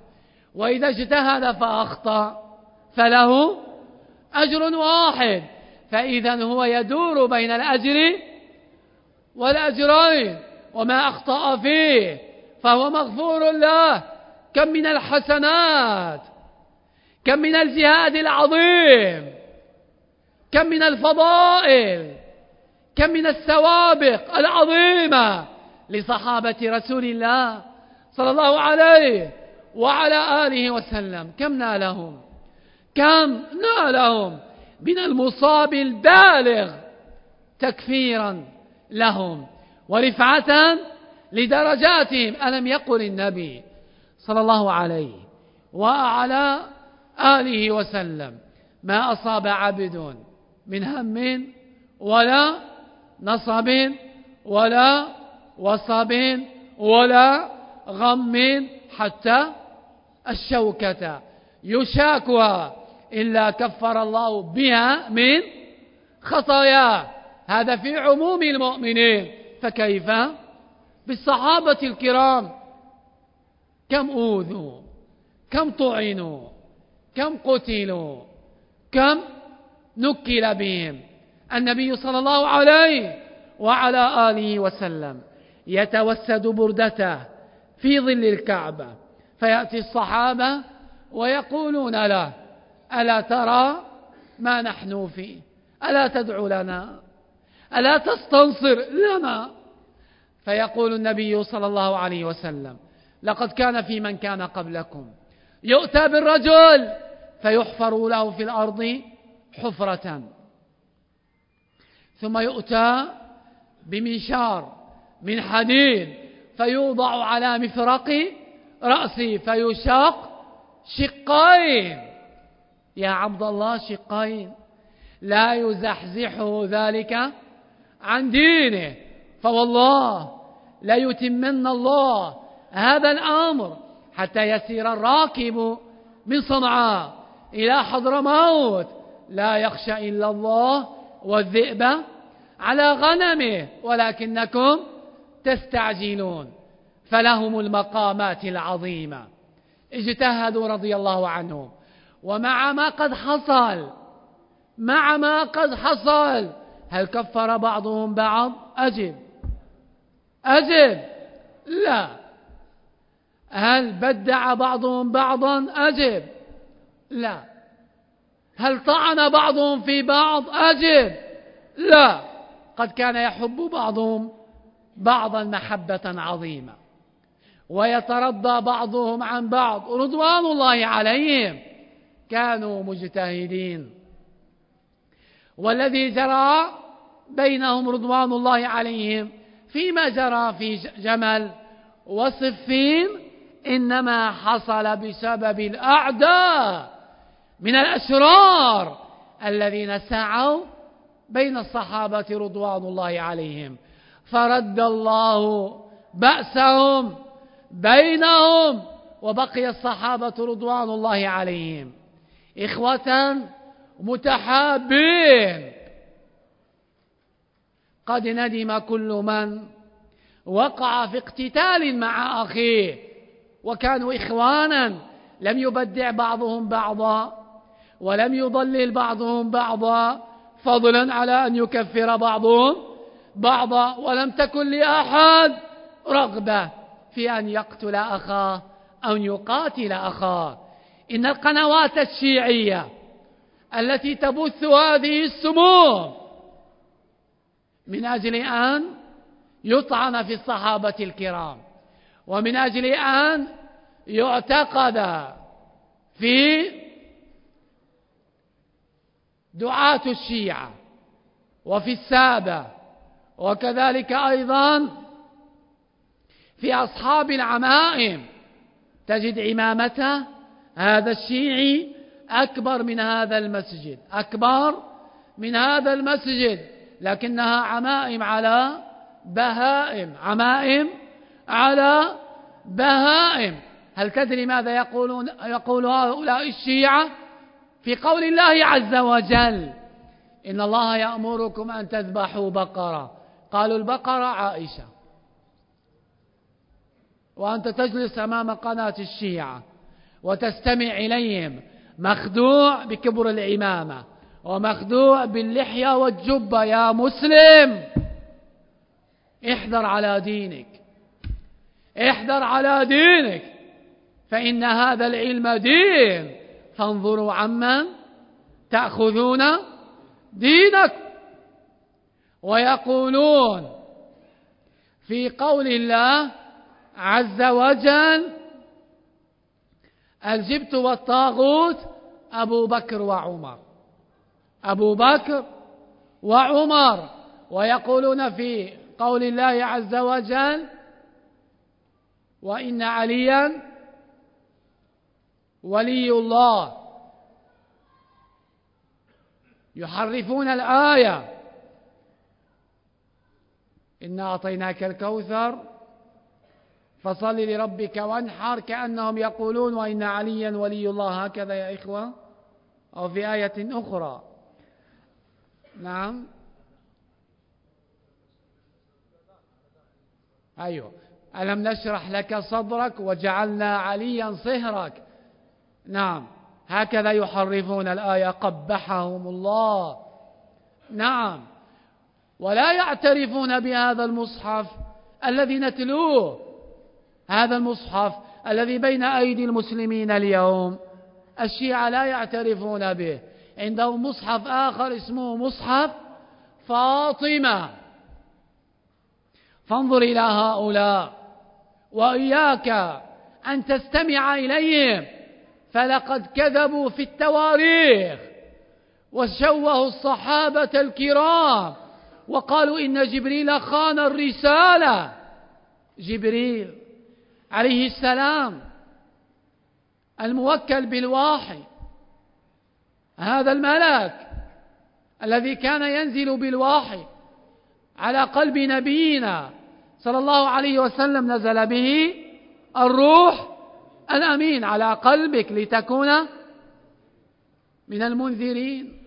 وإذا اجتهد فأخطأ فله أجر واحد فإذا هو يدور بين الأجر والأجرين وما أخطأ فيه فهو مغفور له. كم من الحسنات كم من الجهاد العظيم كم من الفضائل كم من السوابق العظيمة لصحابة رسول الله صلى الله عليه وعلى آله وسلم. كم نالهم؟ كم نالهم من المصاب البالغ تكفيرا؟ لهم ورفعة لدرجاتهم. ألم يقل النبي صلى الله عليه وعلى آله وسلم ما أصاب عبد من هم ولا نصب ولا وصب ولا غم حتى الشوكة يشاكها إلا كفر الله بها من خطاياه. هذا في عموم المؤمنين. فكيف؟ بالصحابة الكرام. كم أوذوا؟ كم طعنوا؟ كم قتلوا؟ كم نكل بهم؟ النبي صلى الله عليه وعلى آله وسلم يتوسد بردته في ظل الكعبة. فيأتي الصحابة ويقولون له ألا ترى ما نحن فيه؟ ألا تدعو لنا ألا تستنصر لنا؟ فيقول النبي صلى الله عليه وسلم لقد كان في من كان قبلكم. يؤتى بالرجل فيحفر له في الأرض حفرة. ثم يؤتى بمنشار من حديد فيوضع على مفرق رأسه فيشاق شقين. يا عبد الله شقين. لا يزحزحه ذلك عن دينه. فوالله لا يتمن الله هذا الأمر حتى يسير الراكب من صنعاء إلى حضرموت. لا يخشى إلا الله والذئب على غنمه ولكنكم تستعجلون. فلهم المقامات العظيمة. اجتهدوا رضي الله عنهم. ومع ما قد حصل مع ما قد حصل هل كفر بعضهم بعض؟ أجب. أجب. لا. هل بدع بعضهم بعضا؟ أجب. لا. هل طعن بعضهم في بعض؟ أجب. لا. قد كان يحب بعضهم بعضا محبة عظيمة. ويترضى بعضهم عن بعض. رضوان الله عليهم. كانوا مجتهدين. والذي جرى بينهم رضوان الله عليهم فيما جرى في جمل وصفين إنما حصل بسبب الأعداء من الأشرار الذين سعوا بين الصحابة رضوان الله عليهم. فرد الله بأسهم بينهم وبقي الصحابة رضوان الله عليهم. إخوة متحابين. قد ندم كل من وقع في اقتتال مع أخيه وكانوا إخوانا لم يبدع بعضهم بعضا ولم يضلل بعضهم بعضا فضلا على أن يكفر بعضهم بعضا ولم تكن لأحد رغبة في أن يقتل أخاه أو يقاتل أخاه. إن القنوات الشيعية التي تبث هذه السموم من أجل أن يطعن في الصحابة الكرام ومن أجل أن يعتقد في دعاة الشيعة وفي السادة وكذلك أيضا في أصحاب العمائم. تجد عمامته هذا الشيعي أكبر من هذا المسجد أكبر من هذا المسجد. لكنها عمائم على بهائم عمائم على بهائم. هل تدري ماذا يقولون يقول هؤلاء الشيعة؟ في قول الله عز وجل إن الله يأمركم أن تذبحوا بقرة. قالوا البقرة عائشة. وأنت تجلس أمام قناة الشيعة وتستمع إليهم مخدوع بكبر العمامة. ومخدوع باللحية والجبة يا مسلم. احذر على دينك. احذر على دينك. فإن هذا العلم دين. فانظروا عمن تأخذون دينك. ويقولون في قول الله عز وجل الجبت والطاغوت أبو بكر وعمر. أبو بكر وعمر ويقولون في قول الله عز وجل وإن عليا ولي الله. يحرفون الآية. إنا أعطيناك الكوثر فصل لربك وانحر كأنهم يقولون وإن عليا ولي الله. هكذا يا إخوة أو في آية أخرى. نعم. أيوه. ألم نشرح لك صدرك وجعلنا عليا صهرك؟ نعم. هكذا يحرفون الآية. قبحهم الله. نعم. ولا يعترفون بهذا المصحف الذي نتلوه. هذا المصحف الذي بين أيدي المسلمين اليوم. الشيعة لا يعترفون به. عندهم مصحف آخر اسمه مصحف فاطمة. فانظر إلى هؤلاء وإياك أن تستمع إليهم فلقد كذبوا في التواريخ وشوهوا الصحابة الكرام وقالوا إن جبريل خان الرسالة. جبريل عليه السلام الموكل بالوحي هذا الملك الذي كان ينزل بالوحي على قلب نبينا صلى الله عليه وسلم نزل به الروح الأمين على قلبك لتكون من المنذرين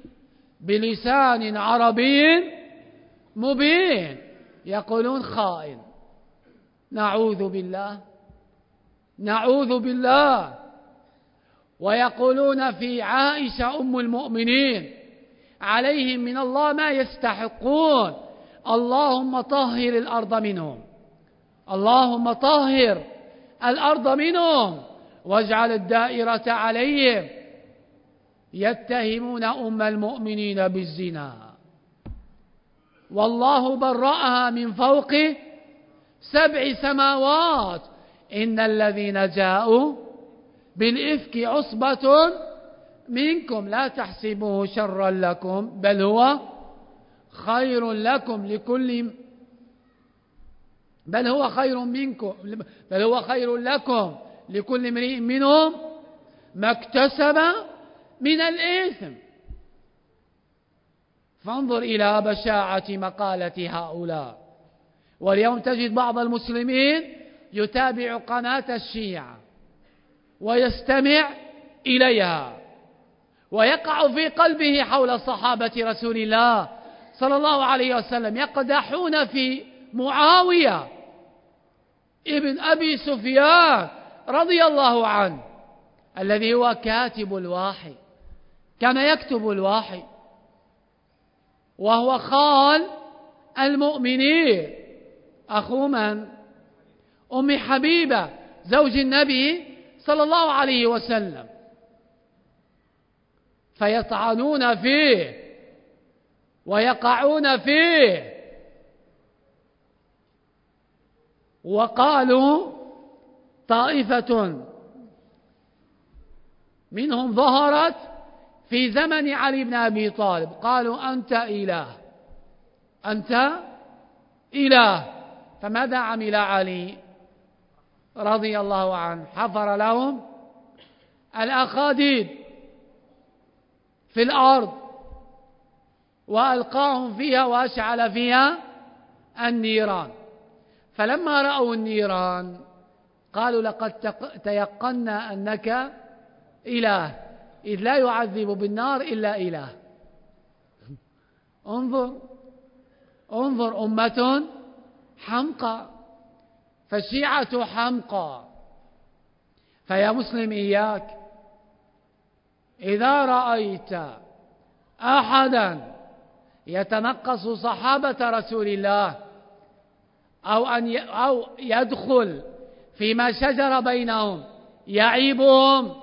بلسان عربي مبين. يقولون خائن. نعوذ بالله. نعوذ بالله. ويقولون في عائشة أم المؤمنين عليهم من الله ما يستحقون اللهم طهر الأرض منهم. اللهم طهر الأرض منهم واجعل الدائرة عليهم. يتهمون أم المؤمنين بالزنا. والله برأها من فوق سبع سماوات. إن الذين جاءوا بالإفك عصبة منكم لا تحسبوه شرا لكم بل هو خير لكم لكل بل هو خير منكم بل هو خير لكم لكل امرئ منهم ما اكتسب من الإثم. فانظر إلى بشاعة مقالة هؤلاء. واليوم تجد بعض المسلمين يتابع قناة الشيعة. ويستمع إليها ويقع في قلبه حول صحابة رسول الله صلى الله عليه وسلم يقدحون في معاوية ابن أبي سفيان رضي الله عنه الذي هو كاتب الواحي كان يكتب الواحي وهو خال المؤمنين أخو من؟ أم حبيبة زوج النبي صلى الله عليه وسلم. فيطعنون فيه ويقعون فيه. وقالوا طائفة منهم ظهرت في زمن علي بن أبي طالب. قالوا أنت إله أنت إله فماذا عمل علي؟ رضي الله عنه. حفر لهم الأخاديد في الأرض وألقاهم فيها وأشعل فيها النيران. فلما رأوا النيران قالوا لقد تيقنا أنك إله. إذ لا يعذب بالنار إلا إله. انظر انظر أمة حمقى. فالشيعة حمقى. فيا مسلم إياك إذا رأيت أحدا يتنقص صحابة رسول الله أو أن أو يدخل فيما شجر بينهم يعيبهم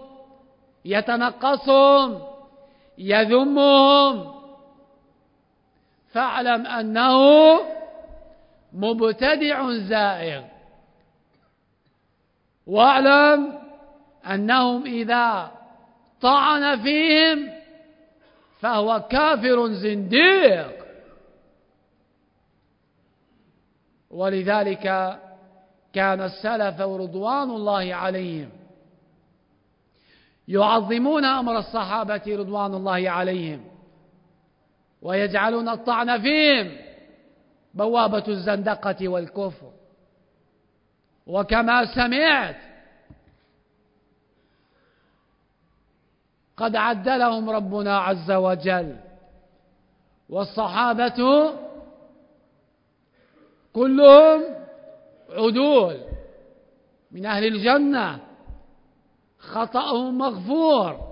يتنقصهم يذمهم فاعلم أنه مبتدع زائغ. واعلم أنهم إذا طعن فيهم فهو كافر زنديق. ولذلك كان السلف رضوان الله عليهم يعظمون أمر الصحابة رضوان الله عليهم ويجعلون الطعن فيهم بوابة الزندقة والكفر. وكما سمعت قد عد لهم ربنا عز وجل والصحابة كلهم عدول من أهل الجنة خطأهم مغفور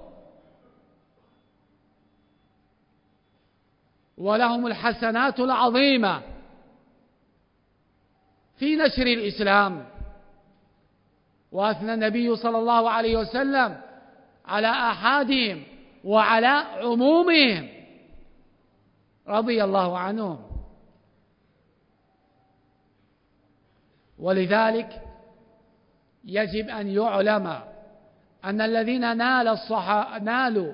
ولهم الحسنات العظيمة. في نشر الإسلام وأثنى النبي صلى الله عليه وسلم على أحادهم وعلى عمومهم رضي الله عنهم. ولذلك يجب أن يعلم أن الذين نال الصحا... نالوا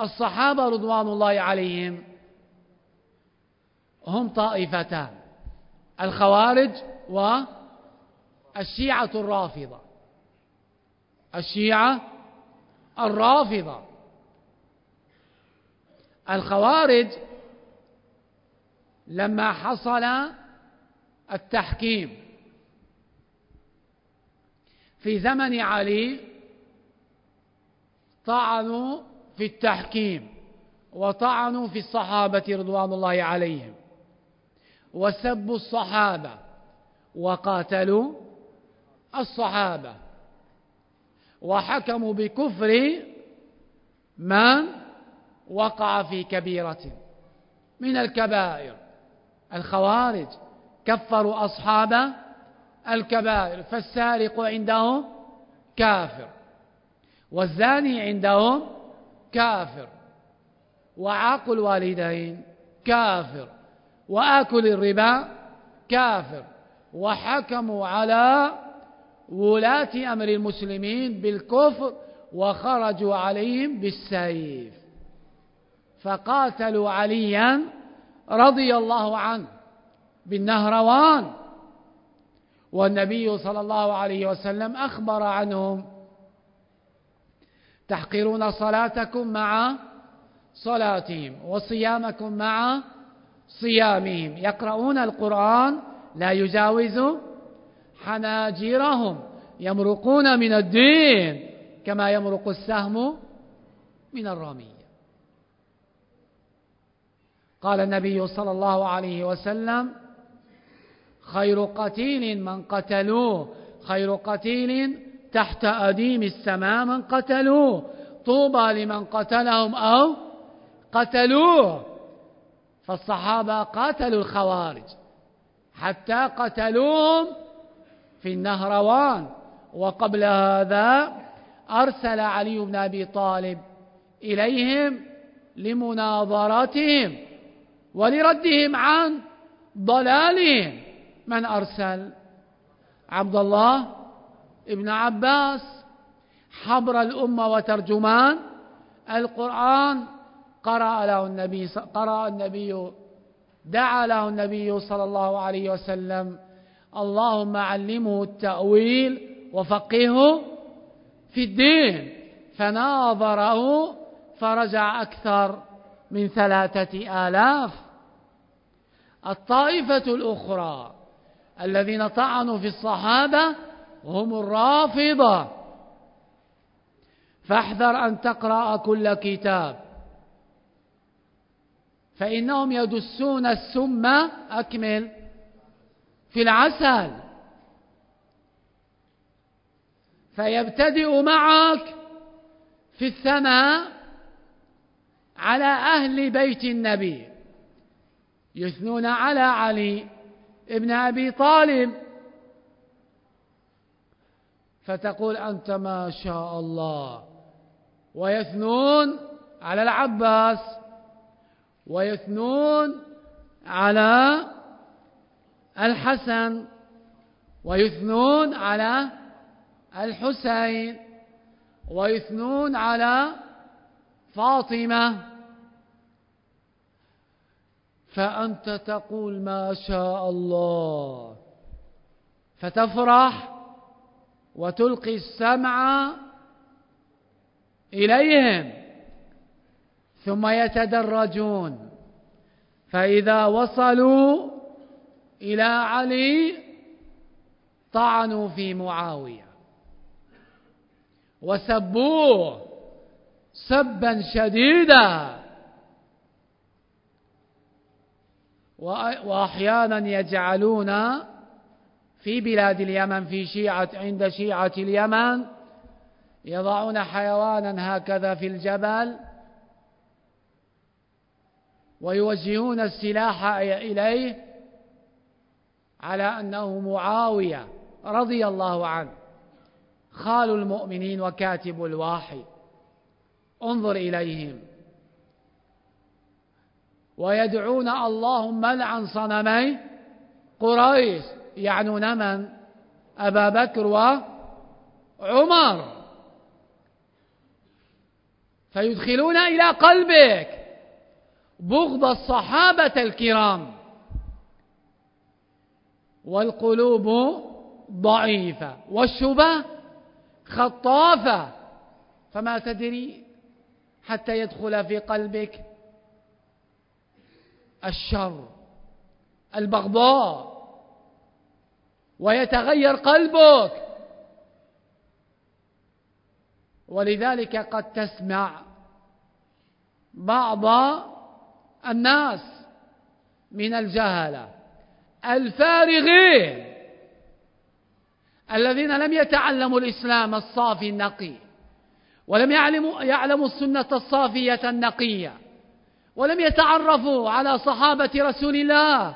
الصحابة رضوان الله عليهم هم طائفتان الخوارج والشيعة الرافضة. الشيعة الرافضة. الخوارج لما حصل التحكيم في زمن علي طعنوا في التحكيم وطعنوا في الصحابة رضوان الله عليهم وسبوا الصحابة وقاتلوا الصحابة. وحكموا بكفر من وقع في كبيرة من الكبائر. الخوارج كفروا أصحاب الكبائر فالسارق عندهم كافر والزاني عندهم كافر وعاق الوالدين كافر وآكل الربا كافر وحكموا على ولاة أمر المسلمين بالكفر وخرجوا عليهم بالسيف. فقاتلوا عليا رضي الله عنه بالنهروان. والنبي صلى الله عليه وسلم أخبر عنهم تحقرون صلاتكم مع صلاتهم وصيامكم مع صيامهم. يقرؤون القرآن لا يجاوز حناجرهم يمرقون من الدين كما يمرق السهم من الرمية. قال النبي صلى الله عليه وسلم خير قتيل من قتلوه خير قتيل تحت أديم السماء من قتلوه طوبى لمن قتلهم أو قتلوه. فالصحابة قاتلوا الخوارج حتى قتلوهم في النهروان. وقبل هذا أرسل علي بن أبي طالب إليهم لمناظرتهم ولردهم عن ضلالهم. من أرسل؟ عبد الله ابن عباس. حبر الأمة وترجمان. القرآن قرأ له النبي قرأ النبي دعا له النبي صلى الله عليه وسلم. اللهم علمه التأويل وفقهه في الدين فناظره فرجع أكثر من ثلاثة آلاف. الطائفة الأخرى الذين طعنوا في الصحابة هم الرافضة. فاحذر أن تقرأ كل كتاب. فإنهم يدسون السم أكمل. في العسل. فيبتدئ معك في الثناء على أهل بيت النبي يثنون على علي ابن أبي طالب. فتقول أنت ما شاء الله. ويثنون على العباس ويثنون على الحسن ويثنون على الحسين ويثنون على فاطمة. فأنت تقول ما شاء الله. فتفرح وتلقي السمع إليهم. ثم يتدرجون. فإذا وصلوا إلى علي طعنوا في معاوية. وسبوه سبا شديدا. وأحيانا يجعلون في بلاد اليمن في شيعة عند شيعة اليمن يضعون حيوانا هكذا في الجبل ويوجهون السلاح إليه. على أنه معاوية رضي الله عنه. خال المؤمنين وكاتب الواحي. انظر إليهم. ويدعون اللهم لعن صنمي قريش يعنون من أبا بكر وعمر فيدخلون إلى قلبك بغض الصحابة الكرام. والقلوب ضعيفة والشبه خطافة فما تدري حتى يدخل في قلبك الشر البغضاء ويتغير قلبك. ولذلك قد تسمع بعض الناس من الجهلة. الفارغين الذين لم يتعلموا الإسلام الصافي النقي ولم يعلموا, يعلموا السنة الصافية النقية ولم يتعرفوا على صحابة رسول الله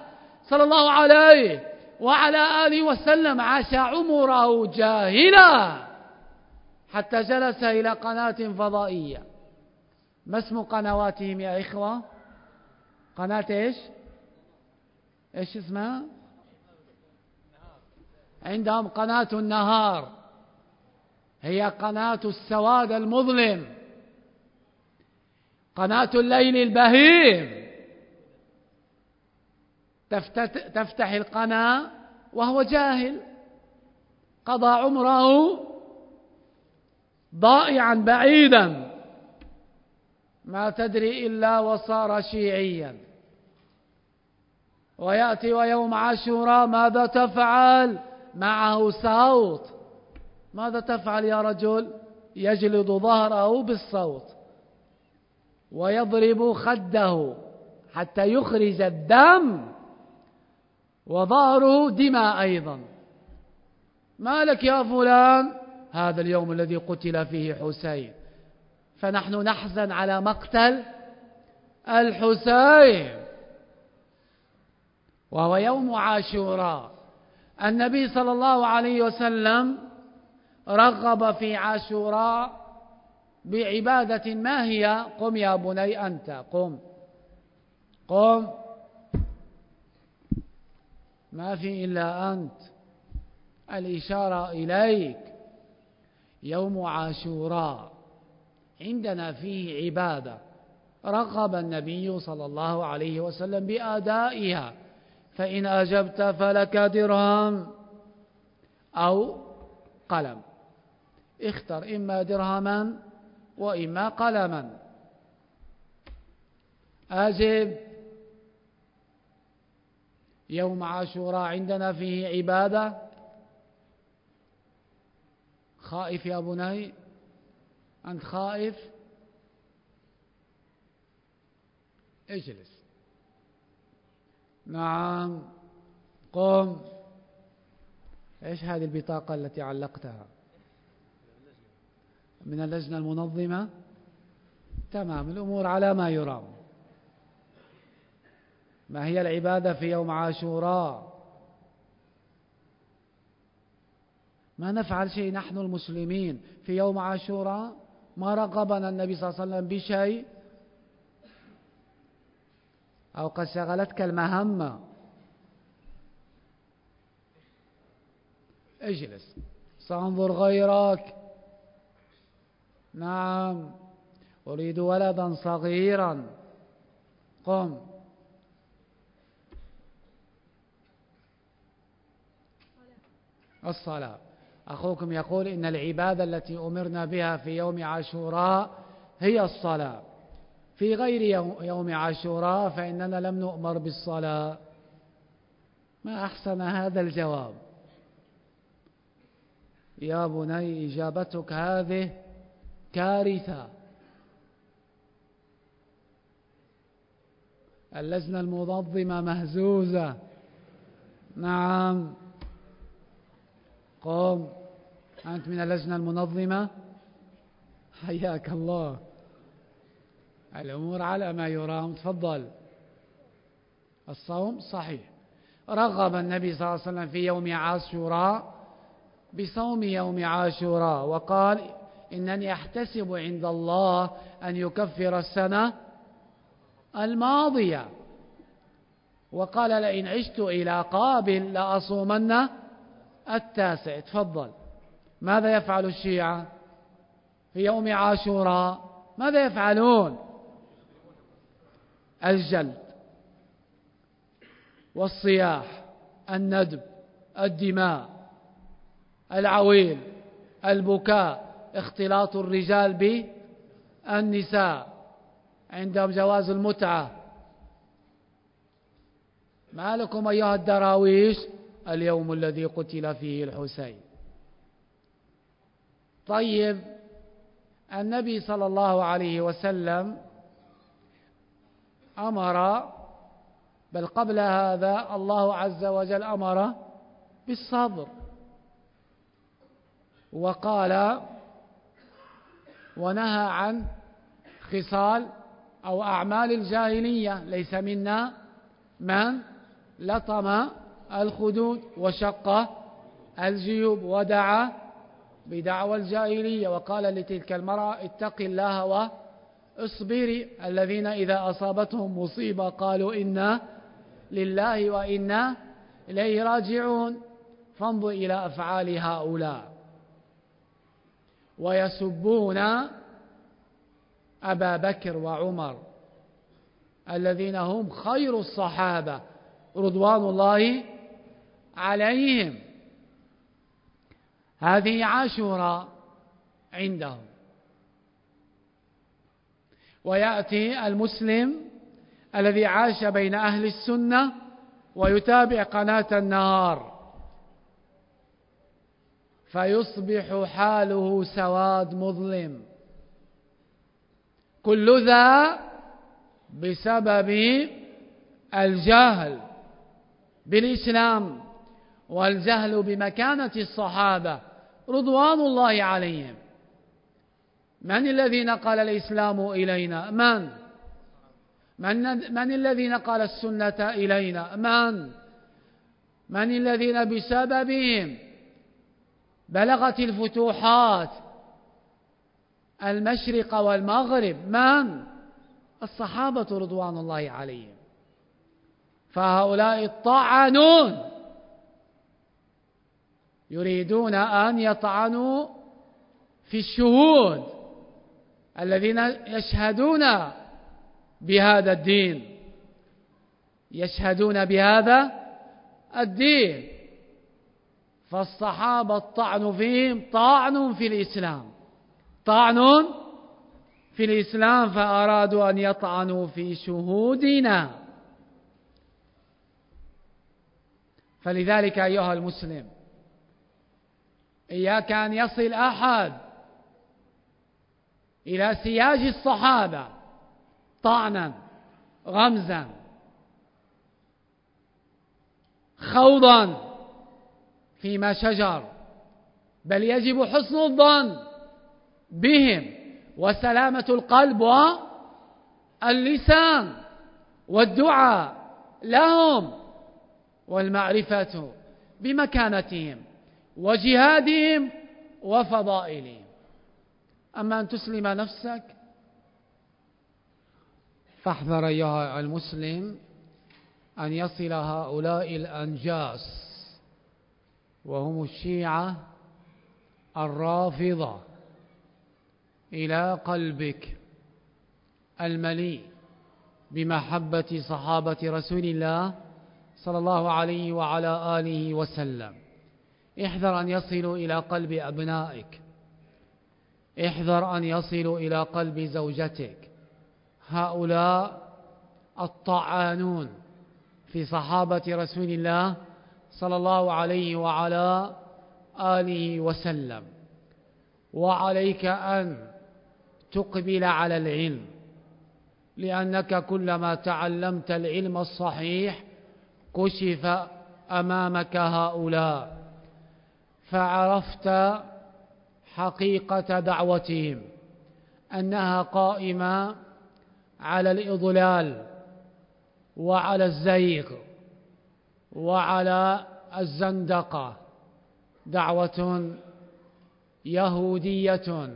صلى الله عليه وعلى آله وسلم عاش عمره جاهلا حتى جلس إلى قناة فضائية. ما اسم قنواتهم يا إخوة؟ قناة إيش؟ إيش اسمها عندهم قناة النهار. هي قناة السواد المظلم. قناة الليل البهيم. تفتح القناة وهو جاهل. قضى عمره ضائعا بعيدا. ما تدري إلا وصار شيعيا. ويأتي ويوم عاشوراء ماذا تفعل؟ معه صوت. ماذا تفعل يا رجل؟ يجلد ظهره بالصوت. ويضرب خده حتى يخرج الدم. وظهره دماء أيضا. ما لك يا فلان؟ هذا اليوم الذي قتل فيه حسين. فنحن نحزن على مقتل الحسين. وهو يوم عاشوراء. النبي صلى الله عليه وسلم رغب في عاشوراء بعبادة ما هي؟ قم يا بني أنت قم. قم. ما في إلا أنت. الإشارة إليك. يوم عاشوراء. عندنا فيه عبادة. رغب النبي صلى الله عليه وسلم بأدائها. فإن أجبت فلك درهم أو قلم. اختر إما درهما وإما قلما. أجب. يوم عاشوراء عندنا فيه عبادة. خائف يا بني. أنت خائف؟ اجلس. نعم. قم. إيش هذه البطاقة التي علقتها؟ من اللجنة المنظمة؟ تمام. الأمور على ما يرام. ما هي العبادة في يوم عاشوراء؟ ما نفعل شيء نحن المسلمين في يوم عاشوراء؟ ما رغبنا النبي صلى الله عليه وسلم بشيء أو قد شغلتك المهمة. اجلس. سأنظر غيرك. نعم. أريد ولدا صغيرا. قم. الصلاة. أخوكم يقول إن العبادة التي أمرنا بها في يوم عاشوراء هي الصلاة. في غير يوم عاشوراء فإننا لم نؤمر بالصلاة. ما أحسن هذا الجواب. يا بني إجابتك هذه كارثة. اللجنة المنظمة مهزوزة. نعم. قم. أنت من اللجنة المنظمة؟ حياك الله. الأمور على ما يرام تفضل. الصوم صحيح. رغب النبي صلى الله عليه وسلم في يوم عاشوراء بصوم يوم عاشوراء وقال إنني أحتسب عند الله أن يكفر السنة الماضية. وقال لئن عشت إلى قابل لأصومن التاسع. تفضل. ماذا يفعل الشيعة في يوم عاشوراء؟ ماذا يفعلون؟ الجلد والصياح الندب الدماء العويل البكاء اختلاط الرجال بالنساء عندهم جواز المتعة. ما لكم أيها الدراويش؟ اليوم الذي قتل فيه الحسين. طيب النبي صلى الله عليه وسلم أمر بل قبل هذا الله عز وجل أمر بالصبر. وقال ونهى عن خصال أو أعمال الجاهلية. ليس منا من لطم الخدود وشق الجيوب ودعا بدعوى الجاهلية. وقال لتلك المرأة اتق الله واصبري الذين إذا أصابتهم مصيبة قالوا إنا لله وإنا إليه راجعون. فانظر إلى أفعال هؤلاء. ويسبون أبا بكر وعمر الذين هم خير الصحابة رضوان الله عليهم. هذه عاشوراء عندهم. ويأتي المسلم الذي عاش بين أهل السنة ويتابع قناة النهار. فيصبح حاله سواد مظلم. كل ذا بسبب الجهل بالإسلام والجهل بمكانة الصحابة رضوان الله عليهم. من الذي نقل الإسلام إلينا؟ من؟ من, من الذي نقل السنة إلينا؟ من؟ من الذين بسببهم بلغت الفتوحات المشرق والمغرب؟ من؟ الصحابة رضوان الله عليهم. فهؤلاء الطعنون. يريدون أن يطعنوا في الشهود. الذين يشهدون بهذا الدين. يشهدون بهذا الدين. فالصحابة الطعن فيهم طعن في الإسلام. طعن في الإسلام فأرادوا أن يطعنوا في شهودنا. فلذلك أيها المسلم إياك أن يصل أحد إلى سياج الصحابة طعنا غمزا خوضا فيما شجر بل يجب حسن الظن بهم وسلامة القلب واللسان والدعاء لهم والمعرفة بمكانتهم وجهادهم وفضائلهم. أما أن تسلم نفسك فاحذر أيها المسلم أن يصل هؤلاء الأنجاس وهم الشيعة الرافضة إلى قلبك المليء بمحبة صحابة رسول الله صلى الله عليه وعلى آله وسلم. احذر أن يصلوا إلى قلب أبنائك. احذر أن يصلوا إلى قلب زوجتك. هؤلاء الطعانون في صحابة رسول الله صلى الله عليه وعلى آله وسلم. وعليك أن تقبل على العلم لأنك كلما تعلمت العلم الصحيح كشف أمامك هؤلاء. فعرفت حقيقة دعوتهم أنها قائمة على الإضلال وعلى الزيغ وعلى الزندقة. دعوة يهودية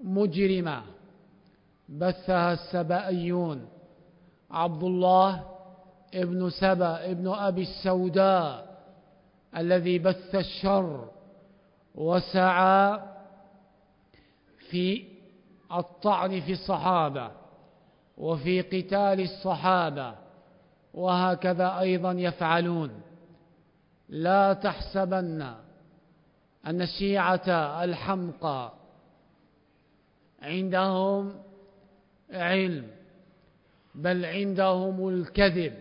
مجرمة بثها السبائيون. عبد الله ابن سبأ ابن أبي السوداء الذي بث الشر وسعى في الطعن في الصحابة وفي قتال الصحابة وهكذا أيضا يفعلون. لا تحسبن أن الشيعة الحمقى عندهم علم بل عندهم الكذب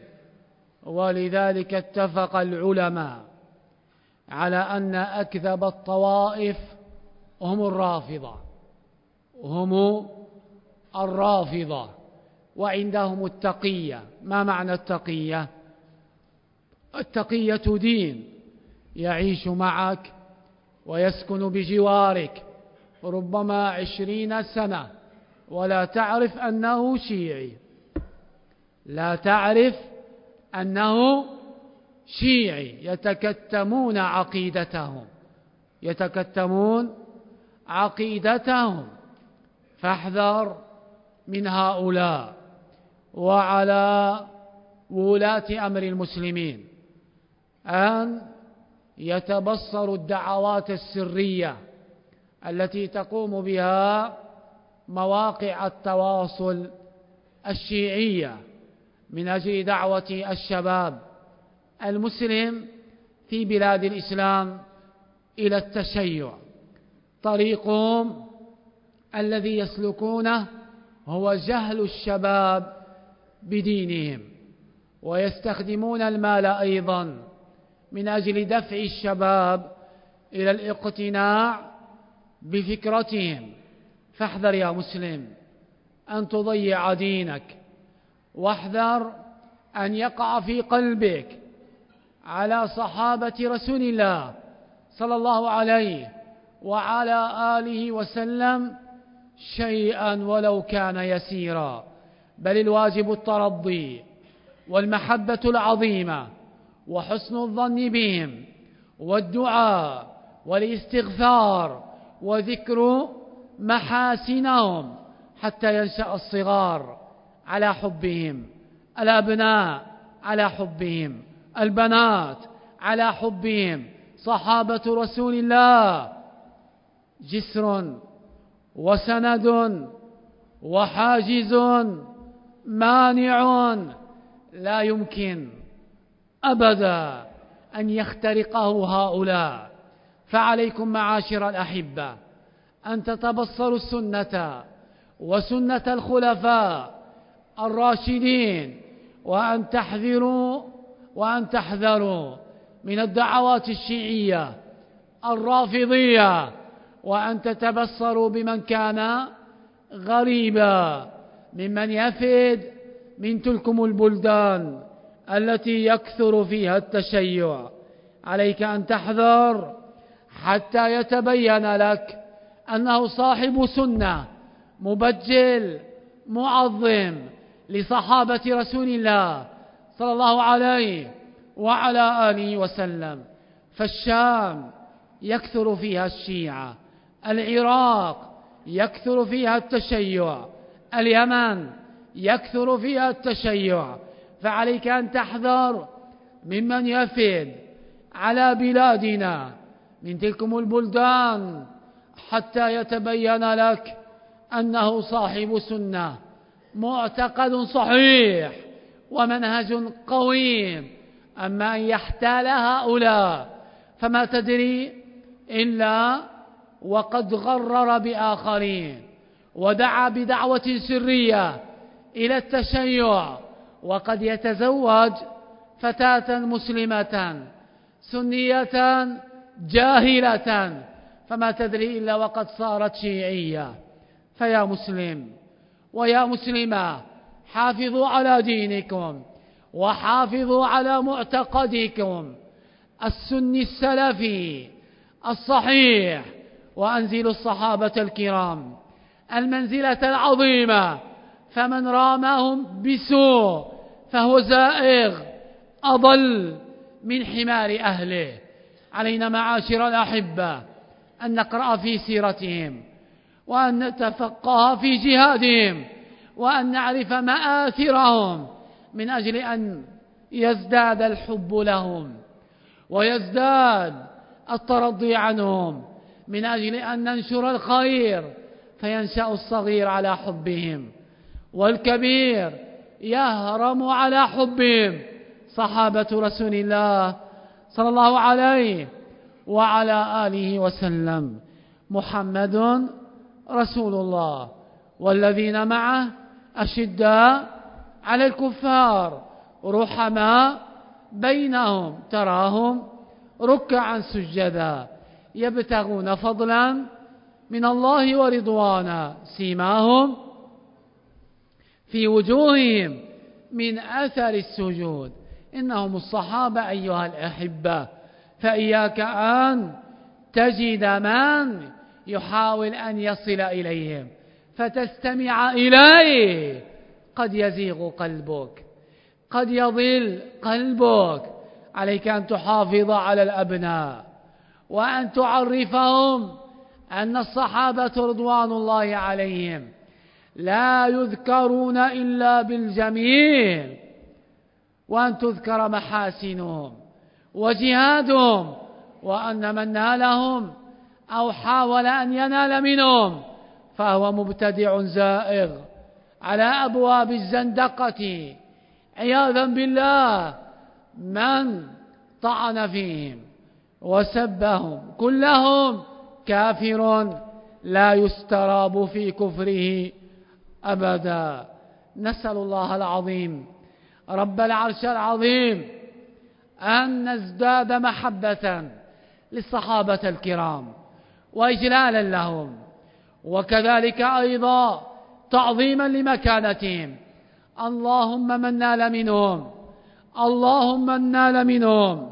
ولذلك اتفق العلماء. على أن أكذب الطوائف هم الرافضة هم الرافضة وعندهم التقية. ما معنى التقية؟ التقية دين يعيش معك ويسكن بجوارك ربما عشرين سنة ولا تعرف أنه شيعي. لا تعرف أنه شيعي يتكتمون عقيدتهم يتكتمون عقيدتهم. فاحذر من هؤلاء وعلى ولاة أمر المسلمين أن يتبصروا الدعوات السرية التي تقوم بها مواقع التواصل الشيعية من أجل دعوة الشباب المسلم في بلاد الإسلام إلى التشيع. طريقهم الذي يسلكونه هو جهل الشباب بدينهم ويستخدمون المال أيضا من أجل دفع الشباب إلى الاقتناع بفكرتهم. فاحذر يا مسلم أن تضيع دينك واحذر أن يقع في قلبك على صحابة رسول الله صلى الله عليه وعلى آله وسلم شيئا ولو كان يسيرا. بل الواجب الترضي والمحبة العظيمة وحسن الظن بهم والدعاء والاستغفار وذكر محاسنهم حتى ينشأ الصغار على حبهم الأبناء على حبهم. البنات على حبهم. صحابة رسول الله. جسر وسند وحاجز مانع لا يمكن أبدا أن يخترقه هؤلاء. فعليكم معاشر الأحبة أن تتبصروا السنة وسنة الخلفاء الراشدين وأن تحذروا وأن تحذروا من الدعوات الشيعية الرافضية وأن تتبصروا بمن كان غريبا ممن يفد من تلكم البلدان التي يكثر فيها التشيع. عليك أن تحذر حتى يتبين لك أنه صاحب سنة مبجل معظم لصحابة رسول الله صلى الله عليه وعلى آله وسلم. فالشام يكثر فيها الشيعة العراق يكثر فيها التشيع اليمن يكثر فيها التشيع. فعليك أن تحذر ممن يفد على بلادنا من تلكم البلدان حتى يتبين لك أنه صاحب سنة. معتقد صحيح. ومنهج قويم. أما أن يحتال هؤلاء فما تدري إلا وقد غرر بآخرين ودعا بدعوة سرية إلى التشيع وقد يتزوج فتاة مسلمة سنية جاهلة فما تدري إلا وقد صارت شيعية. فيا مسلم ويا مسلمة حافظوا على دينكم وحافظوا على معتقدكم السني السلفي الصحيح وأنزلوا الصحابة الكرام المنزلة العظيمة فمن رامهم بسوء فهو زائغ أضل من حمار أهله علينا معاشر الأحبة أن نقرأ في سيرتهم وأن نتفقه في جهادهم وأن نعرف مآثرهم من أجل أن يزداد الحب لهم ويزداد الترضي عنهم من أجل أن ننشر الخير فينشأ الصغير على حبهم والكبير يهرم على حبهم. صحابة رسول الله صلى الله عليه وعلى آله وسلم. محمد رسول الله والذين معه أشداء على الكفار رحماء بينهم تراهم ركعا سجدا يبتغون فضلا من الله ورضوانا سيماهم في وجوههم من أثر السجود. إنهم الصحابة أيها الأحبة فإياك أن تجد من يحاول أن يصل إليهم. فتستمع إليه قد يزيغ قلبك قد يضل قلبك. عليك أن تحافظ على الأبناء وأن تعرفهم أن الصحابة رضوان الله عليهم لا يذكرون إلا بالجميل وأن تذكر محاسنهم وجهادهم وأن من نالهم أو حاول أن ينال منهم. فهو مبتدع زائغ على أبواب الزندقة. عياذا بالله من طعن فيهم وسبهم كلهم كافر لا يستراب في كفره أبدا. نسأل الله العظيم رب العرش العظيم أن نزداد محبة للصحابة الكرام وإجلالا لهم. وكذلك أيضا تعظيما لمكانتهم. اللهم من نال منهم اللهم من نال منهم.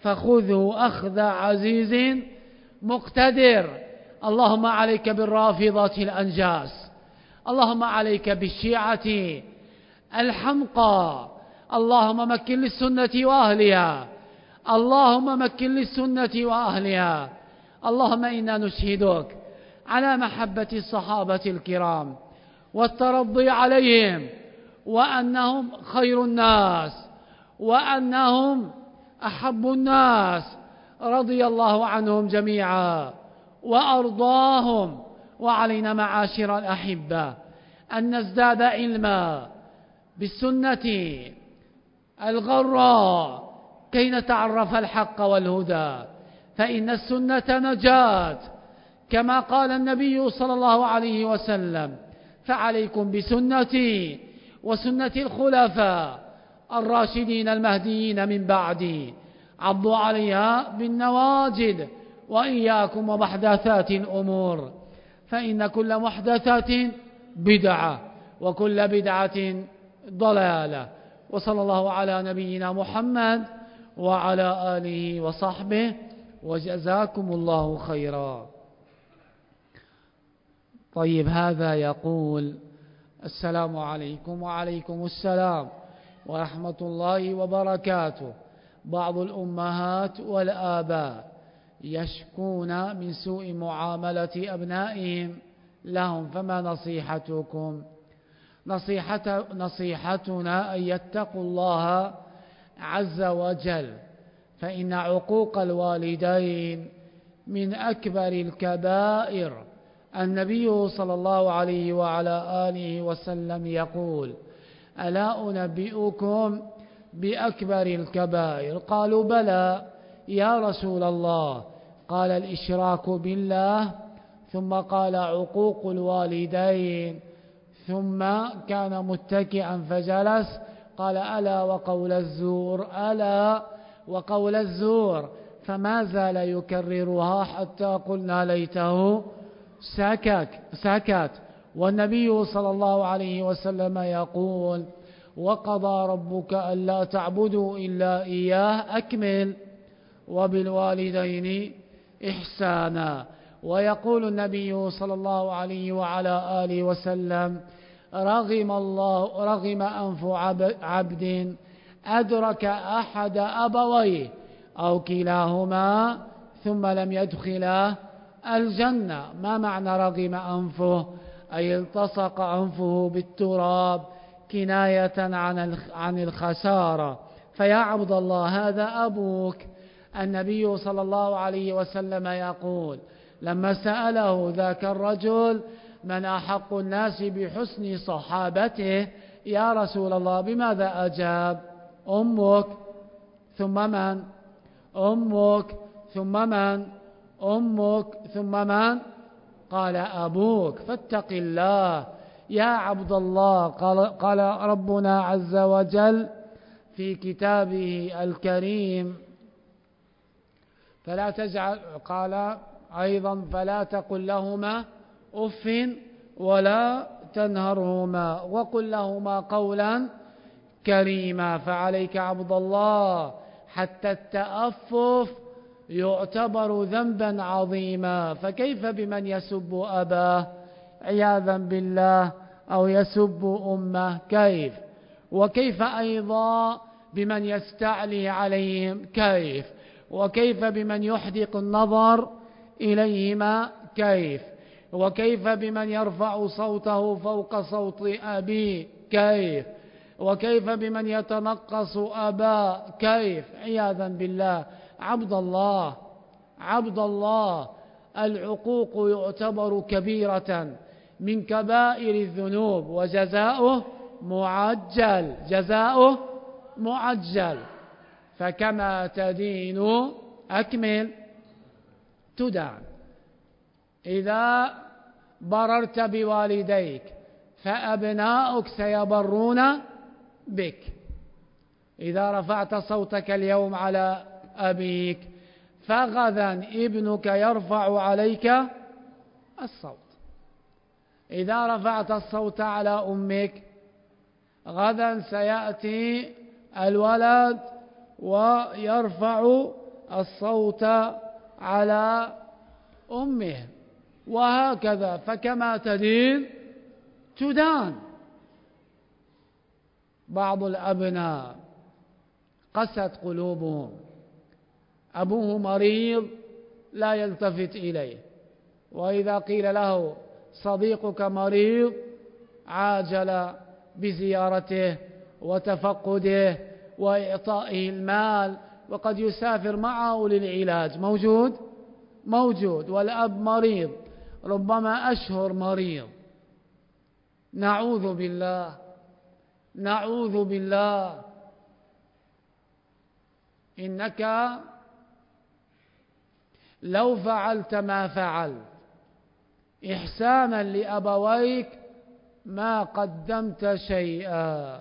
فخذوا أخذ عزيز مقتدر. اللهم عليك بالرافضة الأنجاس. اللهم عليك بالشيعة الحمقى. اللهم مكن للسنة وأهلها. اللهم مكن للسنة وأهلها. اللهم إنا نشهدك. على محبة الصحابة الكرام والترضي عليهم وأنهم خير الناس وأنهم أحب الناس رضي الله عنهم جميعا وأرضاهم وعلينا معاشر الأحبة أن نزداد علما بالسنة الغراء كي نتعرف الحق والهدى فإن السنة نجاة كما قال النبي صلى الله عليه وسلم فعليكم بسنتي وسنة الخلفاء الراشدين المهديين من بعدي. عضوا عليها بالنواجد وإياكم ومحدثات الأمور. فإن كل محدثة بدعة وكل بدعة ضلالة. وصلى الله على نبينا محمد وعلى آله وصحبه وجزاكم الله خيرا. طيب هذا يقول السلام عليكم وعليكم السلام ورحمة الله وبركاته. بعض الأمهات والآباء يشكون من سوء معاملة أبنائهم لهم فما نصيحتكم؟ نصيحة نصيحتنا أن يتقوا الله عز وجل فإن عقوق الوالدين من أكبر الكبائر النبي صلى الله عليه وعلى آله وسلم يقول ألا أنبئكم بأكبر الكبائر؟ قالوا بلى يا رسول الله. قال الإشراك بالله. ثم قال عقوق الوالدين. ثم كان متكئا فجلس. قال ألا وقول الزور ألا وقول الزور. فما زال يكررها حتى قلنا ليته سكت سكت والنبي صلى الله عليه وسلم يقول وقضى ربك ألا تعبدوا إلا إياه أكمل. وبالوالدين إحسانا. ويقول النبي صلى الله عليه وعلى آله وسلم رغم الله رغم أنف عبد أدرك أحد أبويه أو كلاهما ثم لم يدخلا الجنة. ما معنى رغم أنفه؟ أي التصق أنفه بالتراب كناية عن عن الخسارة. فيا عبد الله هذا أبوك. النبي صلى الله عليه وسلم يقول لما سأله ذاك الرجل من أحق الناس بحسن صحابته يا رسول الله بماذا أجاب؟ أمك. ثم من؟ أمك. ثم من؟ أمك ثم من؟ قال أبوك. فاتق الله. يا عبد الله قال, قال ربنا عز وجل في كتابه الكريم فلا تجعل قال أيضا فلا تقل لهما أف ولا تنهرهما وقل لهما قولا كريما. فعليك عبد الله حتى التأفف يعتبر ذنبا عظيما. فكيف بمن يسب أباه؟ عياذا بالله. أو يسب أمه. كيف؟ وكيف أيضا بمن يستعلي عليهم؟ كيف؟ وكيف بمن يحدق النظر إليهما؟ كيف؟ وكيف بمن يرفع صوته فوق صوت أبيه كيف؟ وكيف بمن يتنقص أبا كيف؟ عياذا بالله. عبد الله عبد الله. العقوق يعتبر كبيرة من كبائر الذنوب وجزاؤه معجل جزاؤه معجل. فكما تدين أكمل تدان. إذا بررت بوالديك فأبناؤك سيبرون بك. إذا رفعت صوتك اليوم على أبيك فغدا ابنك يرفع عليك الصوت. إذا رفعت الصوت على أمك غدا سيأتي الولد ويرفع الصوت على أمه. وهكذا فكما تدين تدان. بعض الأبناء قست قلوبهم. أبوه مريض لا يلتفت إليه. وإذا قيل له صديقك مريض عاجل بزيارته وتفقده وإعطائه المال وقد يسافر معه للعلاج. موجود؟ موجود. والأب مريض. ربما أشهر مريض. نعوذ بالله. نعوذ بالله. إنك لو فعلت ما فعلت. إحسانا لأبويك ما قدمت شيئا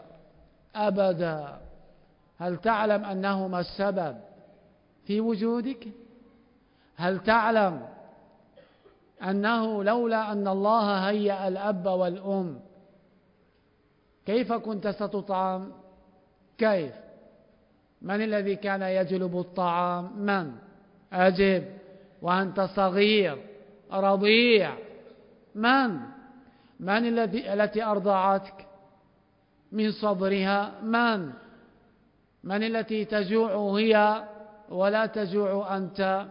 أبدا. هل تعلم أنهما السبب في وجودك؟ هل تعلم أنه لولا أن الله هيأ الأب والأم؟ كيف كنت ستطعم؟ كيف؟ من الذي كان يجلب الطعام؟ من؟ أجب. وأنت صغير رضيع. من؟ من الذي التي أرضعتك من صدرها من؟ من التي تجوع هي ولا تجوع أنت؟